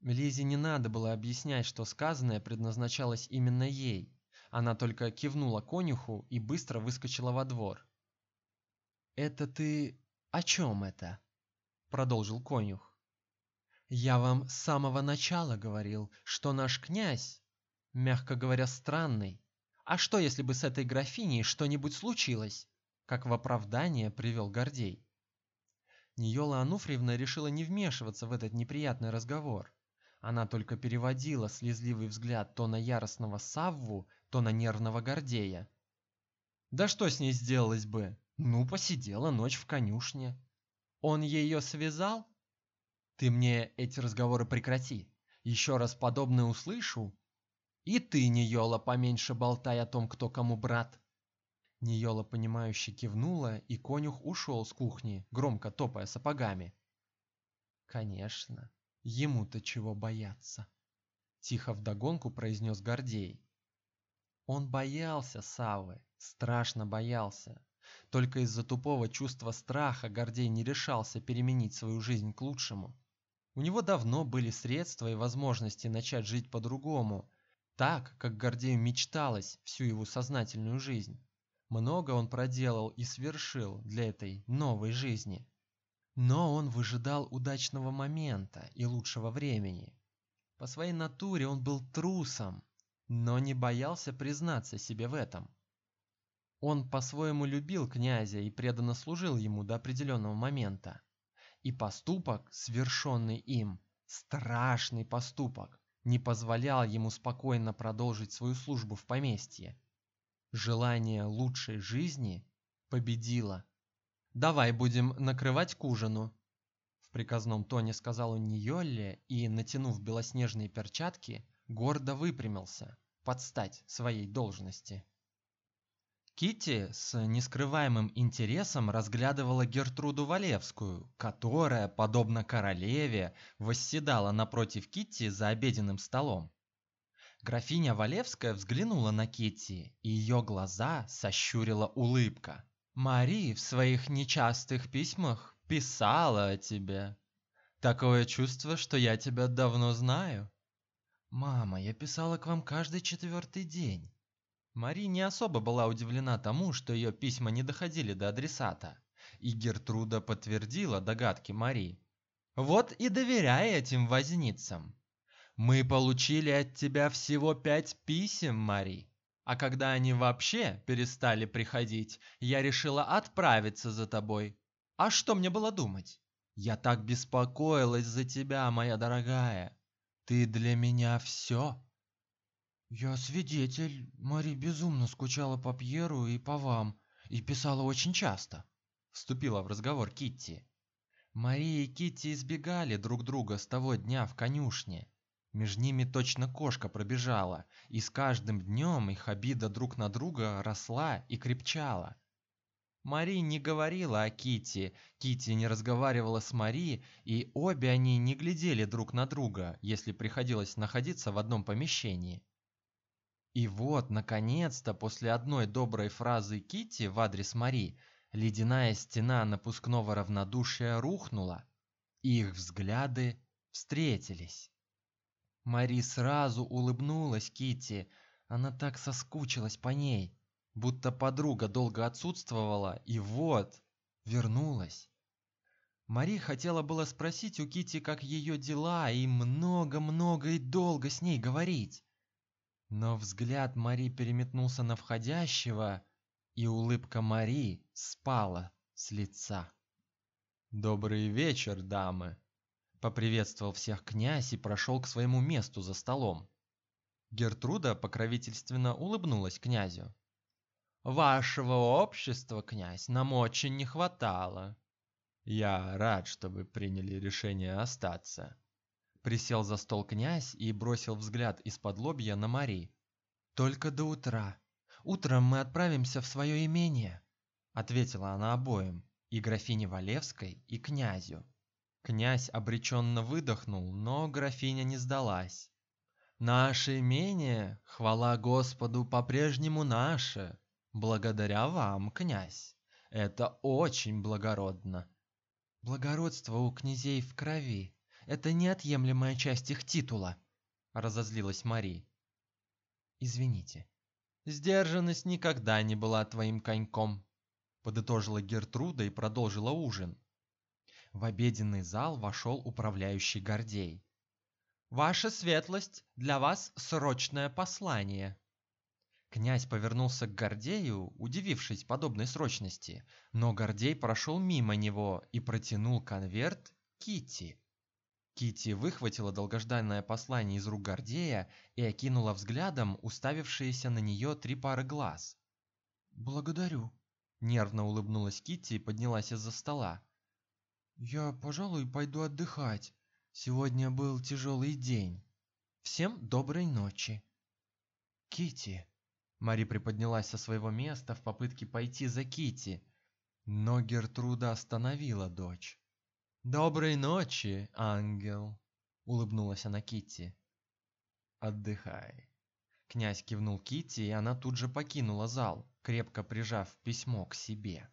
Лизе не надо было объяснять, что сказанное предназначалось именно ей. Она только кивнула конюху и быстро выскочила во двор. Это ты о чем это? продолжил конюх. Я вам с самого начала говорил, что наш князь, мягко говоря, странный. А что, если бы с этой графиней что-нибудь случилось? Как в оправдание привел Гордей. Ниола Ануфриевна решила не вмешиваться в этот неприятный разговор. Она только переводила слезливый взгляд то на яростного Савву, то на нервного Гордея. Да что с ней сделалось бы? Ну, посидела ночь в конюшне. Он ее связал? Ты мне эти разговоры прекрати. Еще раз подобное услышу, и ты, Ниола, поменьше болтай о том, кто кому брат. Ниола понимающе кивнула, и конюх ушел с кухни, громко топая сапогами. Конечно, ему-то чего бояться, тихо вдогонку произнес Гордей. Он боялся Савы, страшно боялся. Только из-за тупого чувства страха Гордей не решался переменить свою жизнь к лучшему. У него давно были средства и возможности начать жить по-другому, так, как Гордею мечталось всю его сознательную жизнь. Много он проделал и свершил для этой новой жизни. Но он выжидал удачного момента и лучшего времени. По своей натуре он был трусом, но не боялся признаться себе в этом. Он по-своему любил князя и преданно служил ему до определенного момента. и поступок, совершенный им, страшный поступок, не позволял ему спокойно продолжить свою службу в поместье. Желание лучшей жизни победило. Давай будем накрывать к ужину, в приказном тоне сказал он Ниолле и, натянув белоснежные перчатки, гордо выпрямился под стать своей должности. Кити с нескрываемым интересом разглядывала Гертруду Валевскую, которая, подобно королеве, восседала напротив Кити за обеденным столом. Графиня Валевская взглянула на Кити, и ее глаза сощурила улыбка. Мари в своих нечастых письмах писала о тебе. Такое чувство, что я тебя давно знаю. Мама, я писала к вам каждый четвертый день. Мари не особо была удивлена тому, что ее письма не доходили до адресата, и Гертруда подтвердила догадки Мари. Вот и доверяй этим возницам. Мы получили от тебя всего пять писем, Мари. А когда они вообще перестали приходить, я решила отправиться за тобой. А что мне было думать? Я так беспокоилась за тебя, моя дорогая. Ты для меня все. Я свидетель. Мари безумно скучала по Пьеру и по вам, и писала очень часто. Вступила в разговор Китти. Мари и Китти избегали друг друга с того дня в конюшне. Между ними точно кошка пробежала, и с каждым днем их обида друг на друга росла и крепчала. Мари не говорила о Кити, Кити не разговаривала с Мари, и обе они не глядели друг на друга, если приходилось находиться в одном помещении. И вот, наконец-то, после одной доброй фразы Кити в адрес Мари, ледяная стена напускного равнодушия рухнула, и их взгляды встретились. Мари сразу улыбнулась Кити, она так соскучилась по ней, будто подруга долго отсутствовала и вот вернулась. Мари хотела было спросить у Кити, как ее дела, и много-много и долго с ней говорить. Но взгляд Мари переметнулся на входящего, и улыбка Мари спала с лица. Добрый вечер, дамы, поприветствовал всех князь и прошел к своему месту за столом. Гертруда покровительственно улыбнулась князю. Вашего общества, князь, нам очень не хватало. Я рад, что вы приняли решение остаться, Присел за стол князь и бросил взгляд из-под лобья на Мари. Только до утра. Утром мы отправимся в свое имение, ответила она обоим, и графине Валевской, и князю. Князь обреченно выдохнул, но графиня не сдалась. Наше имение, хвала Господу, по-прежнему наше, благодаря вам, князь. Это очень благородно. Благородство у князей в крови, это неотъемлемая часть их титула, разозлилась Мари. Извините. Сдержанность никогда не была твоим коньком, подытожила Гертруда и продолжила ужин. В обеденный зал вошел управляющий Гордей. Ваша светлость, для вас срочное послание. Князь повернулся к Гордею, удивившись подобной срочности, но Гордей прошел мимо него и протянул конверт Кити. Кити выхватила долгожданное послание из рук Гордея и окинула взглядом уставившиеся на нее три пары глаз. "Благодарю", нервно улыбнулась Кити и поднялась из-за стола. "Я, пожалуй, пойду отдыхать. Сегодня был тяжелый день. Всем доброй ночи". Кити. Мари приподнялась со своего места в попытке пойти за Кити, но Гертруда остановила дочь. Доброй ночи, ангел, улыбнулась она Китти. Отдыхай. Князь кивнул Китти, и она тут же покинула зал, крепко прижав письмо к себе.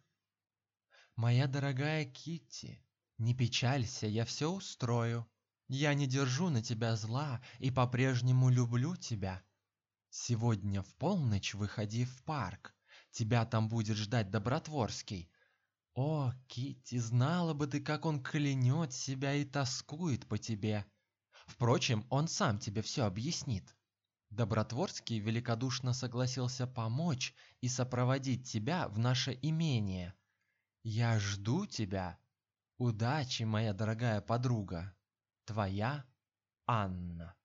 Моя дорогая Китти, не печалься, я все устрою. Я не держу на тебя зла и по-прежнему люблю тебя. Сегодня в полночь выходи в парк. Тебя там будет ждать Добротворский. О, Китти, знала бы ты, как он клянет себя и тоскует по тебе. Впрочем, он сам тебе все объяснит. Добротворский великодушно согласился помочь и сопроводить тебя в наше имение. Я жду тебя. Удачи, моя дорогая подруга. Твоя Анна.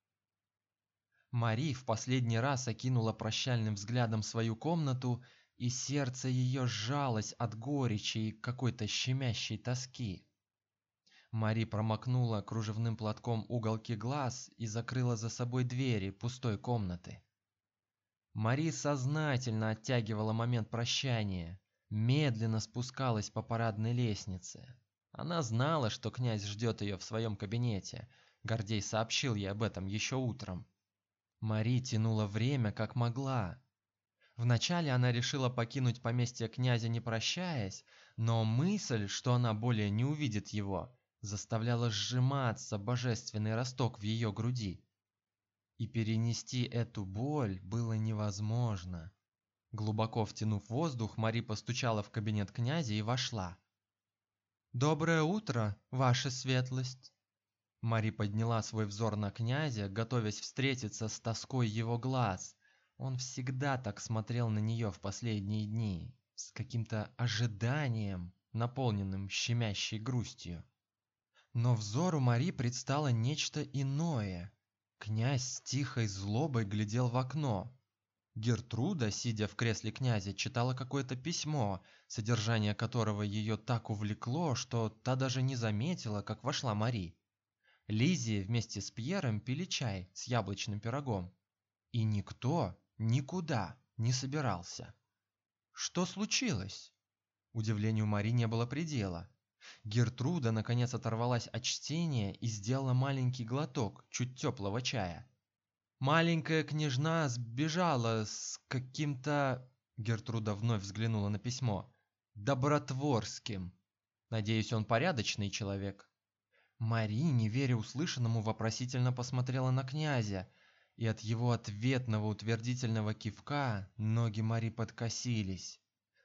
Мари в последний раз окинула прощальным взглядом свою комнату, и сердце ее сжалось от горечи и какой-то щемящей тоски. Мари промокнула кружевным платком уголки глаз и закрыла за собой двери пустой комнаты. Мари сознательно оттягивала момент прощания, медленно спускалась по парадной лестнице. Она знала, что князь ждет ее в своем кабинете. Гордей сообщил ей об этом еще утром. Мари тянула время как могла. Вначале она решила покинуть поместье князя не прощаясь, но мысль, что она более не увидит его, заставляла сжиматься божественный росток в ее груди. И перенести эту боль было невозможно. Глубоко втянув воздух, Мари постучала в кабинет князя и вошла. Доброе утро, ваша светлость. Мари подняла свой взор на князя, готовясь встретиться с тоской его глаз. Он всегда так смотрел на нее в последние дни, с каким-то ожиданием, наполненным щемящей грустью. Но взору Мари предстало нечто иное. Князь с тихой злобой глядел в окно. Гертруда, сидя в кресле князя, читала какое-то письмо, содержание которого ее так увлекло, что та даже не заметила, как вошла Мари. Лизи вместе с Пьером пили чай с яблочным пирогом, и никто никуда не собирался. Что случилось? Удивлению Мари не было предела. Гертруда наконец оторвалась от чтения и сделала маленький глоток чуть теплого чая. Маленькая княжна сбежала с каким-то Гертруда вновь взглянула на письмо. Добротворским. Надеюсь, он порядочный человек. Мари, не веря услышанному, вопросительно посмотрела на князя, и от его ответного утвердительного кивка ноги Мари подкосились.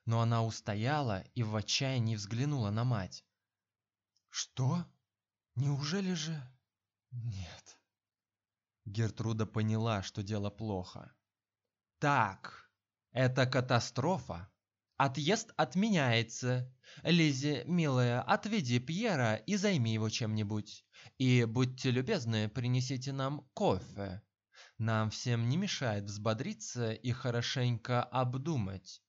Но она устояла и в отчаянии взглянула на мать. Что? Неужели же? Нет. Гертруда поняла, что дело плохо. Так, это катастрофа. Отъезд отменяется. Лизи, милая, отведи Пьера и займи его чем-нибудь. И будьте любезны, принесите нам кофе. Нам всем не мешает взбодриться и хорошенько обдумать.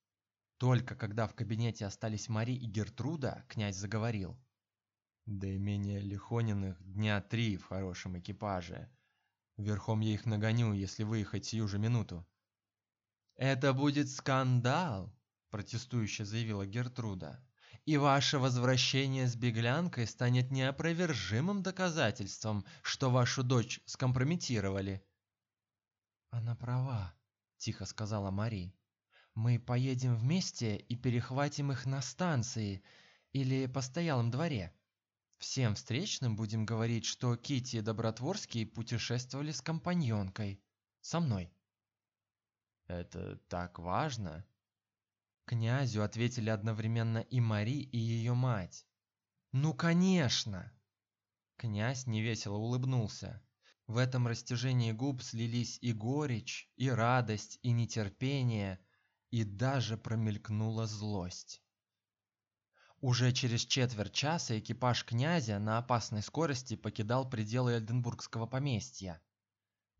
Только когда в кабинете остались Мари и Гертруда, князь заговорил. Да и менее Лихониных дня три в хорошем экипаже. Верхом я их нагоню, если выехать сию же минуту. Это будет скандал, протестующе заявила Гертруда. И ваше возвращение с беглянкой станет неопровержимым доказательством, что вашу дочь скомпрометировали. Она права, тихо сказала Мари. Мы поедем вместе и перехватим их на станции или постоялом дворе. Всем встречным будем говорить, что Кити и Добротворский путешествовали с компаньонкой, со мной. Это так важно? Князю ответили одновременно и Мари, и ее мать. Ну, конечно. Князь невесело улыбнулся. В этом растяжении губ слились и горечь, и радость, и нетерпение, и даже промелькнула злость. Уже через четверть часа экипаж князя на опасной скорости покидал пределы Эльденбургского поместья.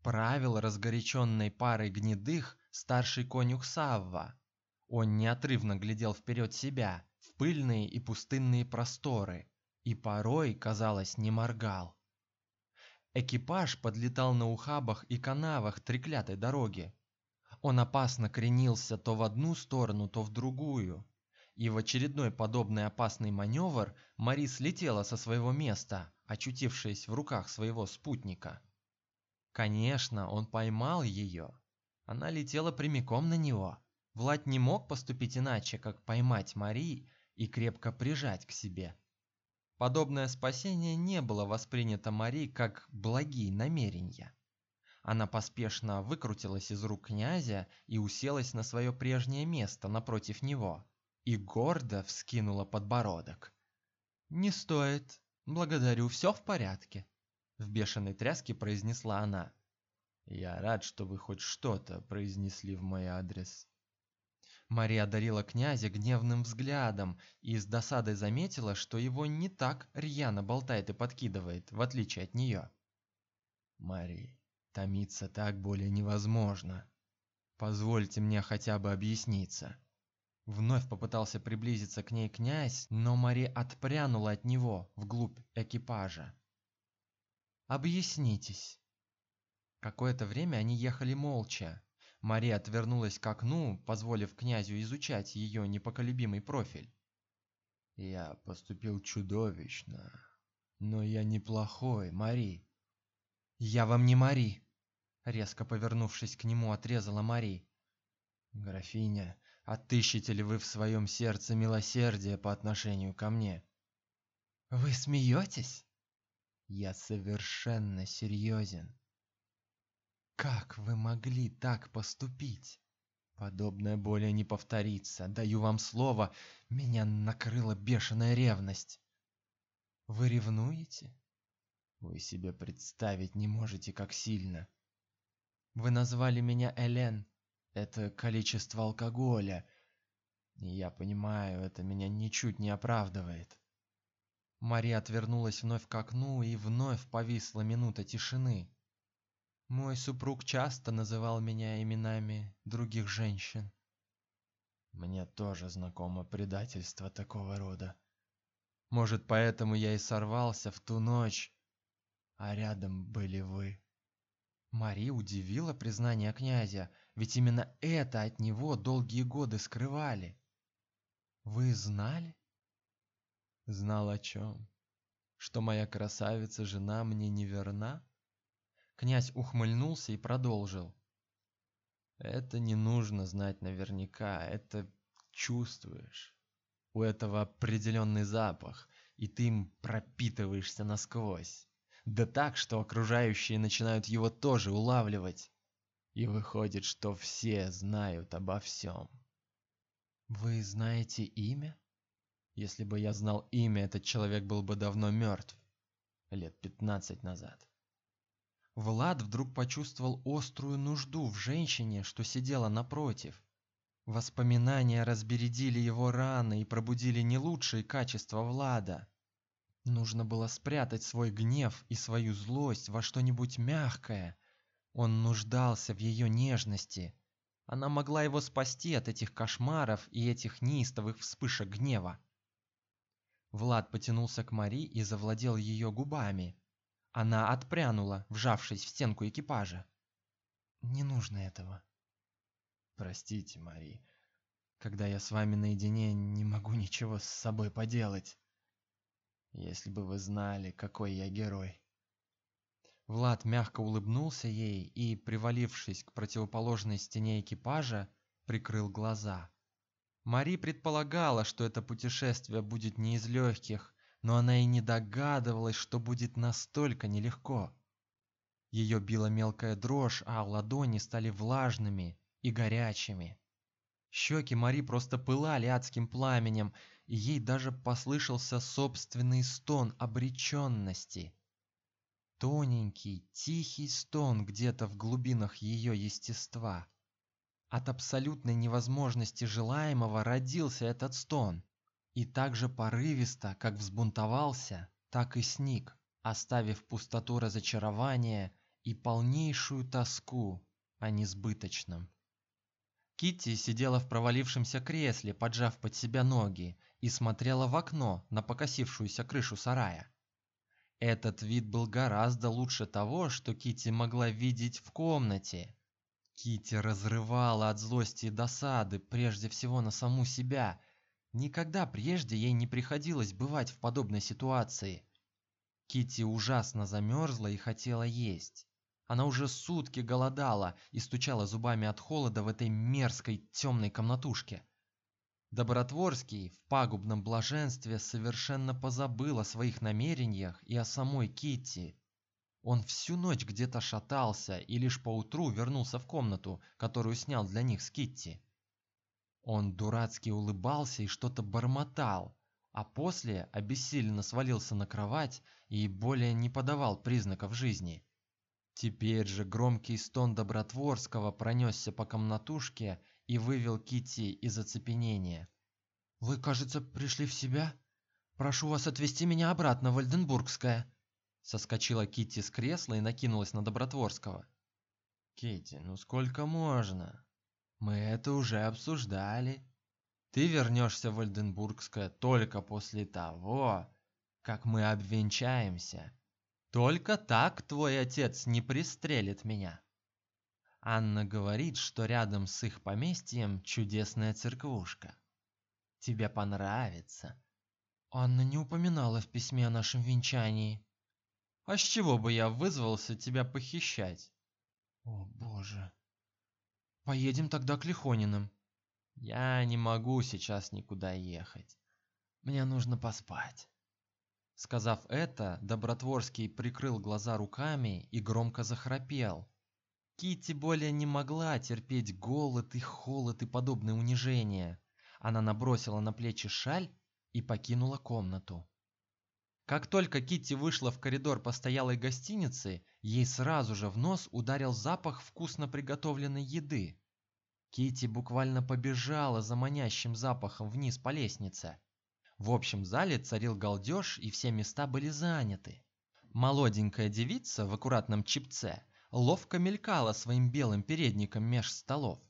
Правил разгоряченной парой гнедых старший конюх Савва. Он неотрывно глядел вперед себя в пыльные и пустынные просторы и порой, казалось, не моргал. Экипаж подлетал на ухабах и канавах треклятой дороги. Он опасно кренился то в одну сторону, то в другую и в очередной подобный опасный маневр Мари слетела со своего места, очутившись в руках своего спутника. Конечно, он поймал ее. Она летела прямиком на него. Влад не мог поступить иначе, как поймать Мари и крепко прижать к себе. Подобное спасение не было воспринято Мари как благие намерения. Она поспешно выкрутилась из рук князя и уселась на свое прежнее место напротив него и гордо вскинула подбородок. Не стоит. Благодарю, все в порядке, в бешеной тряске произнесла она. Я рад, что вы хоть что-то произнесли в мой адрес. Мария одарила князя гневным взглядом и с досадой заметила, что его не так рьяно болтает и подкидывает, в отличие от нее. Мария, томиться так более невозможно. Позвольте мне хотя бы объясниться. Вновь попытался приблизиться к ней князь, но Мари отпрянула от него вглубь экипажа. Объяснитесь. Какое-то время они ехали молча. Мари отвернулась к окну, позволив князю изучать ее непоколебимый профиль. Я поступил чудовищно, но я неплохой, Мари. Я вам не Мари, резко повернувшись к нему, отрезала Мари. Графиня, Отыщете ли вы в своем сердце милосердие по отношению ко мне? Вы смеетесь? Я совершенно серьезен. Как вы могли так поступить? Подобное более не повторится. Даю вам слово, меня накрыла бешеная ревность. Вы ревнуете? Вы себе представить не можете, как сильно. Вы назвали меня Элен, это количество алкоголя. И я понимаю, это меня ничуть не оправдывает. Мария отвернулась вновь к окну, и вновь повисла минута тишины. Мой супруг часто называл меня именами других женщин. Мне тоже знакомо предательство такого рода. Может, поэтому я и сорвался в ту ночь, а рядом были вы. Мари удивило признание князя, ведь именно это от него долгие годы скрывали. Вы знали? Знал о чем? Что моя красавица жена мне не верна? Князь ухмыльнулся и продолжил. Это не нужно знать наверняка, это чувствуешь. У этого определенный запах, и ты им пропитываешься насквозь. Да так, что окружающие начинают его тоже улавливать. И выходит, что все знают обо всем. Вы знаете имя? Если бы я знал имя, этот человек был бы давно мертв, лет пятнадцать назад. Влад вдруг почувствовал острую нужду в женщине, что сидела напротив. Воспоминания разбередили его раны и пробудили не лучшие качества Влада. Нужно было спрятать свой гнев и свою злость во что-нибудь мягкое. Он нуждался в ее нежности. Она могла его спасти от этих кошмаров и этих неистовых вспышек гнева. Влад потянулся к Мари и завладел ее губами. Она отпрянула, вжавшись в стенку экипажа. Не нужно этого. Простите, Мари. Когда я с вами наедине, не могу ничего с собой поделать. Если бы вы знали, какой я герой. Влад мягко улыбнулся ей и, привалившись к противоположной стене экипажа, прикрыл глаза. Мари предполагала, что это путешествие будет не из легких, но она и не догадывалась, что будет настолько нелегко. Ее била мелкая дрожь, а ладони стали влажными и горячими. Щеки Мари просто пылали адским пламенем, и ей даже послышался собственный стон обреченности. Тоненький, тихий стон где-то в глубинах ее естества. От абсолютной невозможности желаемого родился этот стон, и так же порывисто, как взбунтовался, так и сник, оставив пустоту разочарования и полнейшую тоску о несбыточном. Китти сидела в провалившемся кресле, поджав под себя ноги, и смотрела в окно на покосившуюся крышу сарая. Этот вид был гораздо лучше того, что Кити могла видеть в комнате. Кити разрывала от злости и досады, прежде всего на саму себя. Никогда прежде ей не приходилось бывать в подобной ситуации. Кити ужасно замерзла и хотела есть. Она уже сутки голодала и стучала зубами от холода в этой мерзкой темной комнатушке. Добротворский в пагубном блаженстве совершенно позабыл о своих намерениях и о самой Китти. Он всю ночь где-то шатался и лишь поутру вернулся в комнату, которую снял для них с Китти. Он дурацки улыбался и что-то бормотал, а после обессиленно свалился на кровать и более не подавал признаков жизни. Теперь же громкий стон Добротворского пронесся по комнатушке и вывел Кити из оцепенения. Вы, кажется, пришли в себя. Прошу вас отвезти меня обратно в Ольденбургское. Соскочила Кити с кресла и накинулась на Добротворского. Кити, ну сколько можно? Мы это уже обсуждали. Ты вернешься в Ольденбургское только после того, как мы обвенчаемся. Только так твой отец не пристрелит меня. Анна говорит, что рядом с их поместьем чудесная церквушка. Тебе понравится. Анна не упоминала в письме о нашем венчании. А с чего бы я вызвался тебя похищать? О, боже. Поедем тогда к Лихониным. Я не могу сейчас никуда ехать. Мне нужно поспать. Сказав это, Добротворский прикрыл глаза руками и громко захрапел. Кити более не могла терпеть голод и холод и подобные унижения. Она набросила на плечи шаль и покинула комнату. Как только Кити вышла в коридор постоялой гостиницы, ей сразу же в нос ударил запах вкусно приготовленной еды. Кити буквально побежала за манящим запахом вниз по лестнице. В общем зале царил галдеж, и все места были заняты. Молоденькая девица в аккуратном чипце ловко мелькала своим белым передником меж столов.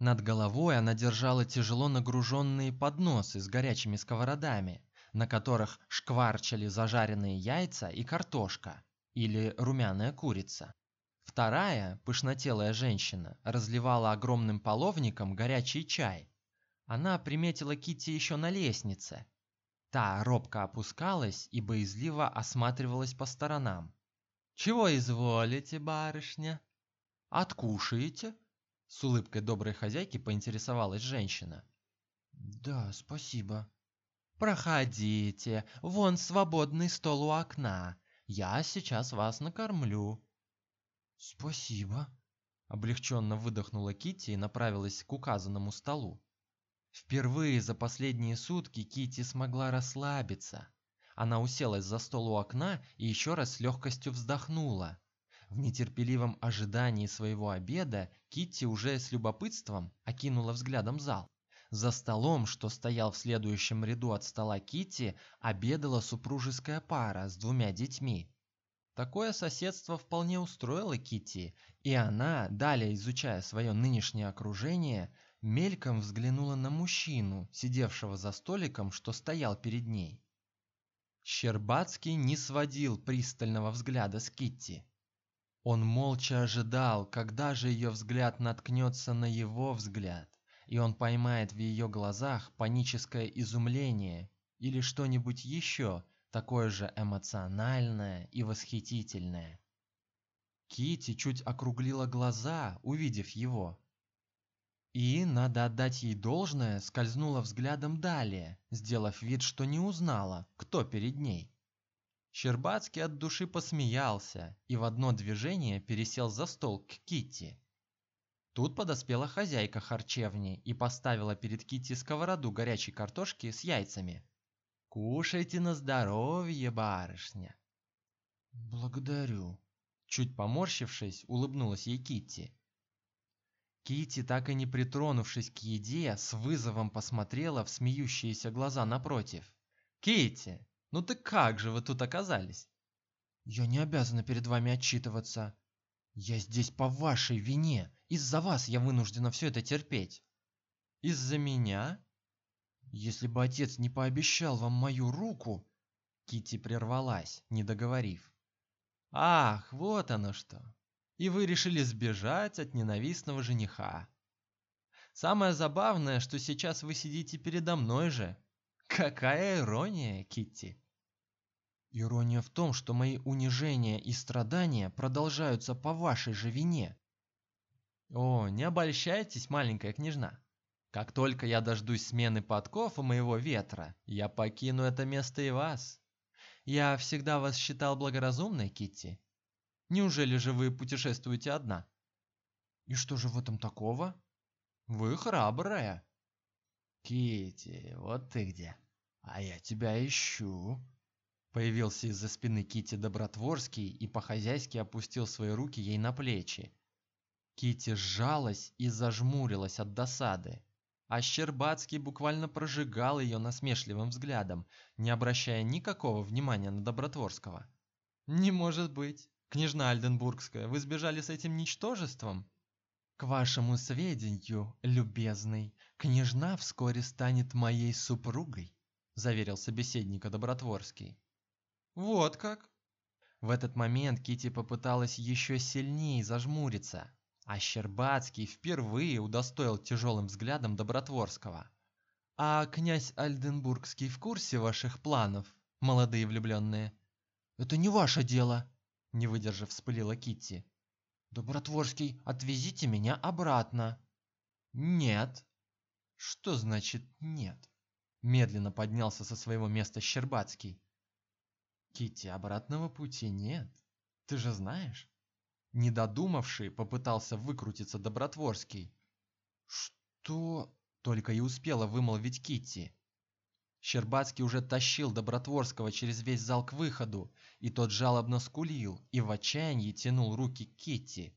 Над головой она держала тяжело нагруженные подносы с горячими сковородами, на которых шкварчали зажаренные яйца и картошка или румяная курица. Вторая, пышнотелая женщина, разливала огромным половником горячий чай. Она приметила Кити еще на лестнице Та робко опускалась и боязливо осматривалась по сторонам. Чего изволите, барышня? Откушаете? С улыбкой доброй хозяйки поинтересовалась женщина. Да, спасибо. Проходите, вон свободный стол у окна. Я сейчас вас накормлю. Спасибо. Облегченно выдохнула Кити и направилась к указанному столу. Впервые за последние сутки Кити смогла расслабиться. Она уселась за стол у окна и еще раз с легкостью вздохнула. В нетерпеливом ожидании своего обеда Кити уже с любопытством окинула взглядом зал. За столом, что стоял в следующем ряду от стола Кити, обедала супружеская пара с двумя детьми. Такое соседство вполне устроило Кити, и она, далее изучая свое нынешнее окружение, мельком взглянула на мужчину, сидевшего за столиком, что стоял перед ней. Щербацкий не сводил пристального взгляда с Китти. Он молча ожидал, когда же ее взгляд наткнется на его взгляд, и он поймает в ее глазах паническое изумление или что-нибудь еще такое же эмоциональное и восхитительное. Кити чуть округлила глаза, увидев его, и, надо отдать ей должное, скользнула взглядом далее, сделав вид, что не узнала, кто перед ней. Щербацкий от души посмеялся и в одно движение пересел за стол к Китти. Тут подоспела хозяйка харчевни и поставила перед Китти сковороду горячей картошки с яйцами. Кушайте на здоровье, барышня. Благодарю. Чуть поморщившись, улыбнулась ей Китти. Кити, так и не притронувшись к еде, с вызовом посмотрела в смеющиеся глаза напротив. Кити, ну ты как же вы тут оказались? Я не обязана перед вами отчитываться. Я здесь по вашей вине. Из-за вас я вынуждена все это терпеть. Из-за меня? Если бы отец не пообещал вам мою руку, Кити прервалась, не договорив. Ах, вот оно что и вы решили сбежать от ненавистного жениха. Самое забавное, что сейчас вы сидите передо мной же. Какая ирония, Китти. Ирония в том, что мои унижения и страдания продолжаются по вашей же вине. О, не обольщайтесь, маленькая княжна. Как только я дождусь смены подков у моего ветра, я покину это место и вас. Я всегда вас считал благоразумной, Китти, Неужели же вы путешествуете одна? И что же в этом такого? Вы храбрая. Кити, вот ты где. А я тебя ищу. Появился из-за спины Кити Добротворский и по-хозяйски опустил свои руки ей на плечи. Кити сжалась и зажмурилась от досады, а Щербацкий буквально прожигал ее насмешливым взглядом, не обращая никакого внимания на Добротворского. Не может быть, княжна Альденбургская, вы сбежали с этим ничтожеством? К вашему сведению, любезный, княжна вскоре станет моей супругой, заверил собеседника Добротворский. Вот как? В этот момент Кити попыталась еще сильнее зажмуриться, а Щербацкий впервые удостоил тяжелым взглядом Добротворского. А князь Альденбургский в курсе ваших планов, молодые влюбленные? Это не ваше дело, не выдержав, вспылила Китти. Добротворский, отвезите меня обратно. Нет. Что значит нет? Медленно поднялся со своего места Щербацкий. Китти, обратного пути нет. Ты же знаешь? Не додумавший, попытался выкрутиться Добротворский. Что? Только и успела вымолвить Китти. Щербацкий уже тащил Добротворского через весь зал к выходу, и тот жалобно скулил и в отчаянии тянул руки к Китти.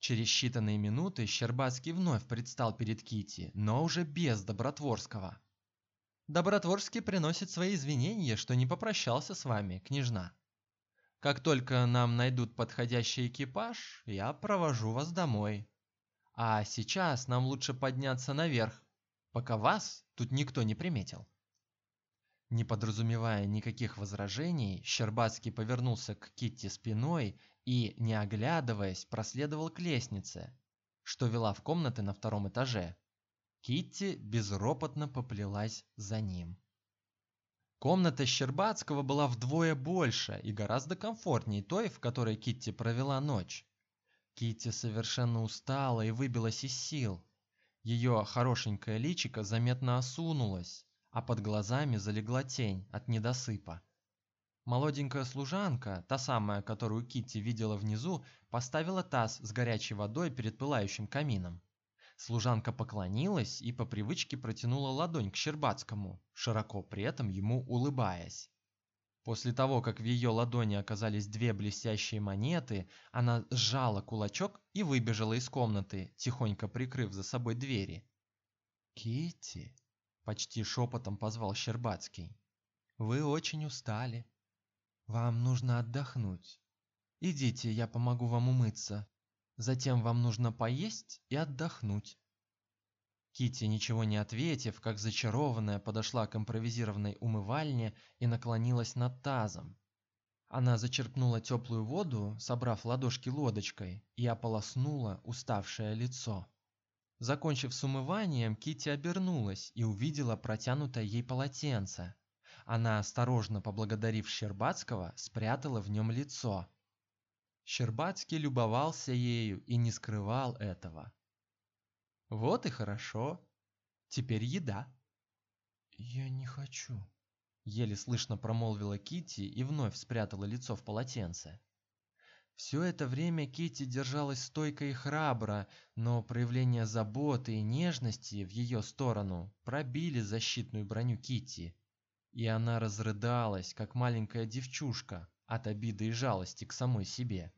Через считанные минуты Щербацкий вновь предстал перед Китти, но уже без Добротворского. Добротворский приносит свои извинения, что не попрощался с вами, княжна. Как только нам найдут подходящий экипаж, я провожу вас домой. А сейчас нам лучше подняться наверх, пока вас тут никто не приметил. Не подразумевая никаких возражений, Щербацкий повернулся к Китти спиной и, не оглядываясь, проследовал к лестнице, что вела в комнаты на втором этаже. Китти безропотно поплелась за ним. Комната Щербацкого была вдвое больше и гораздо комфортнее той, в которой Китти провела ночь. Китти совершенно устала и выбилась из сил. Ее хорошенькое личико заметно осунулось, а под глазами залегла тень от недосыпа. Молоденькая служанка, та самая, которую Китти видела внизу, поставила таз с горячей водой перед пылающим камином. Служанка поклонилась и по привычке протянула ладонь к Щербацкому, широко при этом ему улыбаясь. После того, как в ее ладони оказались две блестящие монеты, она сжала кулачок и выбежала из комнаты, тихонько прикрыв за собой двери. Китти, почти шепотом позвал Щербацкий. Вы очень устали. Вам нужно отдохнуть. Идите, я помогу вам умыться. Затем вам нужно поесть и отдохнуть. Кити, ничего не ответив, как зачарованная, подошла к импровизированной умывальне и наклонилась над тазом. Она зачерпнула теплую воду, собрав ладошки лодочкой, и ополоснула уставшее лицо. Закончив с умыванием, Кити обернулась и увидела протянутое ей полотенце. Она осторожно поблагодарив Щербацкого, спрятала в нем лицо. Щербацкий любовался ею и не скрывал этого. Вот и хорошо. Теперь еда. Я не хочу, еле слышно промолвила Кити и вновь спрятала лицо в полотенце. Все это время Кити держалась стойко и храбро, но проявления заботы и нежности в ее сторону пробили защитную броню Кити, и она разрыдалась, как маленькая девчушка от обиды и жалости к самой себе.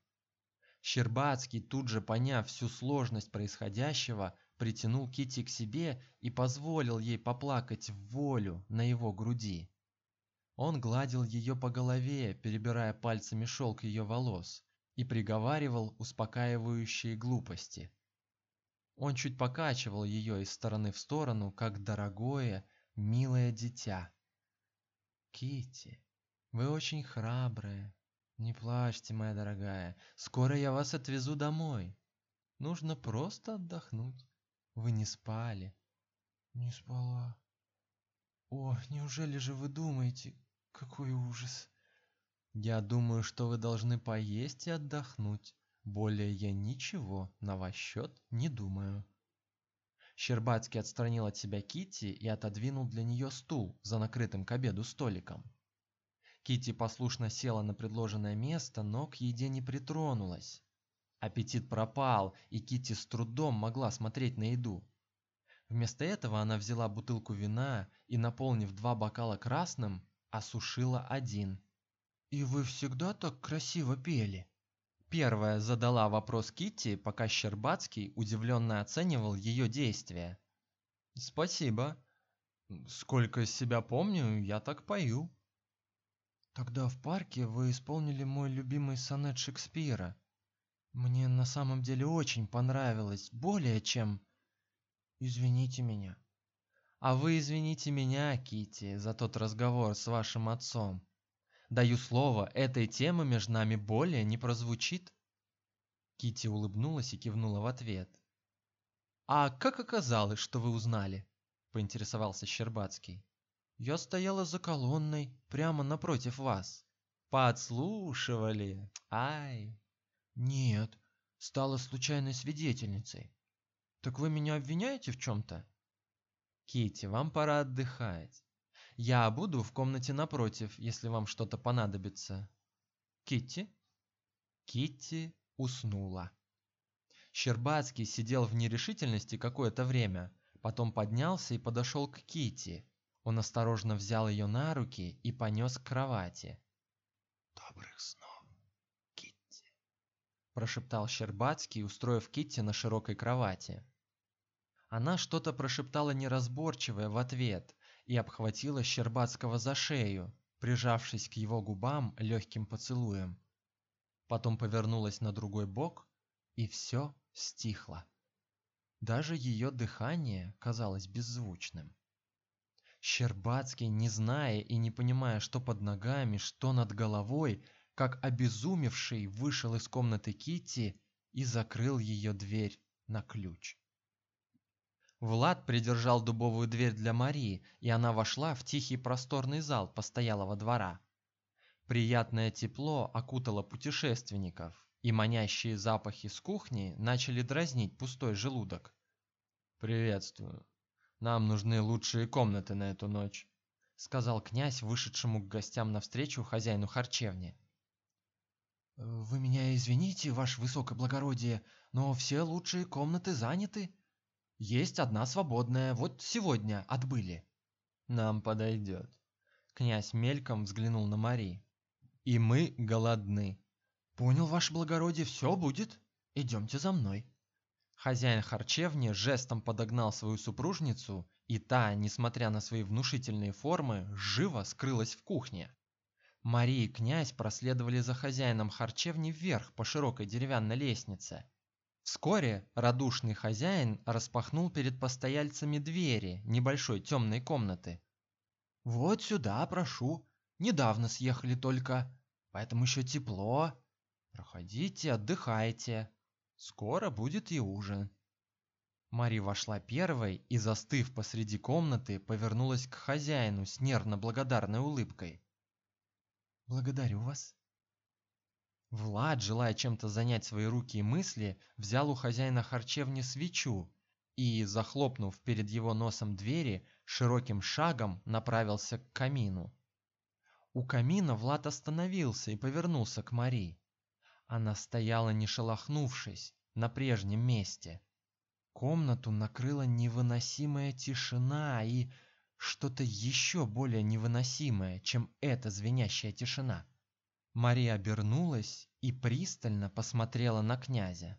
Щербацкий, тут же поняв всю сложность происходящего, притянул Кити к себе и позволил ей поплакать в волю на его груди. Он гладил ее по голове, перебирая пальцами шелк ее волос и приговаривал успокаивающие глупости. Он чуть покачивал ее из стороны в сторону, как дорогое, милое дитя. Кити, вы очень храбрая. Не плачьте, моя дорогая. Скоро я вас отвезу домой. Нужно просто отдохнуть. Вы не спали. Не спала. О, неужели же вы думаете, какой ужас? Я думаю, что вы должны поесть и отдохнуть. Более я ничего на ваш счет не думаю. Щербацкий отстранил от себя Кити и отодвинул для нее стул за накрытым к обеду столиком. Кити послушно села на предложенное место, но к еде не притронулась. Аппетит пропал, и Кити с трудом могла смотреть на еду. Вместо этого она взяла бутылку вина и, наполнив два бокала красным, осушила один. И вы всегда так красиво пели, Первая задала вопрос Китти, пока Щербацкий удивленно оценивал ее действия. Спасибо. Сколько себя помню, я так пою. Тогда в парке вы исполнили мой любимый сонет Шекспира. Мне на самом деле очень понравилось, более чем. Извините меня. А вы извините меня, Кити, за тот разговор с вашим отцом. Даю слово, этой темы между нами более не прозвучит. Кити улыбнулась и кивнула в ответ. А как оказалось, что вы узнали? поинтересовался Щербацкий. Я стояла за колонной, прямо напротив вас. Подслушивали. Ай. Нет, стала случайной свидетельницей. Так вы меня обвиняете в чем то Кити, вам пора отдыхать. Я буду в комнате напротив, если вам что-то понадобится. Китти? Китти уснула. Щербацкий сидел в нерешительности какое-то время, потом поднялся и подошел к Китти. Он осторожно взял ее на руки и понес к кровати. Добрых снов, Китти, прошептал Щербацкий, устроив Китти на широкой кровати. Она что-то прошептала неразборчивое в ответ и обхватила Щербацкого за шею, прижавшись к его губам легким поцелуем. Потом повернулась на другой бок, и все стихло. Даже ее дыхание казалось беззвучным. Щербацкий, не зная и не понимая, что под ногами, что над головой, как обезумевший, вышел из комнаты Китти и закрыл ее дверь на ключ. Влад придержал дубовую дверь для Марии, и она вошла в тихий просторный зал постоялого двора. Приятное тепло окутало путешественников, и манящие запахи с кухни начали дразнить пустой желудок. Приветствую. Нам нужны лучшие комнаты на эту ночь, сказал князь вышедшему к гостям навстречу хозяину харчевни. Вы меня извините, ваше высокоблагородие, но все лучшие комнаты заняты. Есть одна свободная, вот сегодня отбыли. Нам подойдет. Князь мельком взглянул на Мари. И мы голодны. Понял, ваше благородие, все будет. Идемте за мной. Хозяин харчевни жестом подогнал свою супружницу, и та, несмотря на свои внушительные формы, живо скрылась в кухне. Мария и князь проследовали за хозяином харчевни вверх по широкой деревянной лестнице. Вскоре радушный хозяин распахнул перед постояльцами двери небольшой темной комнаты. Вот сюда, прошу. Недавно съехали только, поэтому еще тепло. Проходите, отдыхайте. Скоро будет и ужин. Мари вошла первой и, застыв посреди комнаты, повернулась к хозяину с нервно-благодарной улыбкой. Благодарю вас. Влад, желая чем-то занять свои руки и мысли, взял у хозяина харчевни свечу и, захлопнув перед его носом двери, широким шагом направился к камину. У камина Влад остановился и повернулся к Мари. Она стояла не шелохнувшись, на прежнем месте. Комнату накрыла невыносимая тишина и что-то еще более невыносимое, чем эта звенящая тишина. Мария обернулась и пристально посмотрела на князя.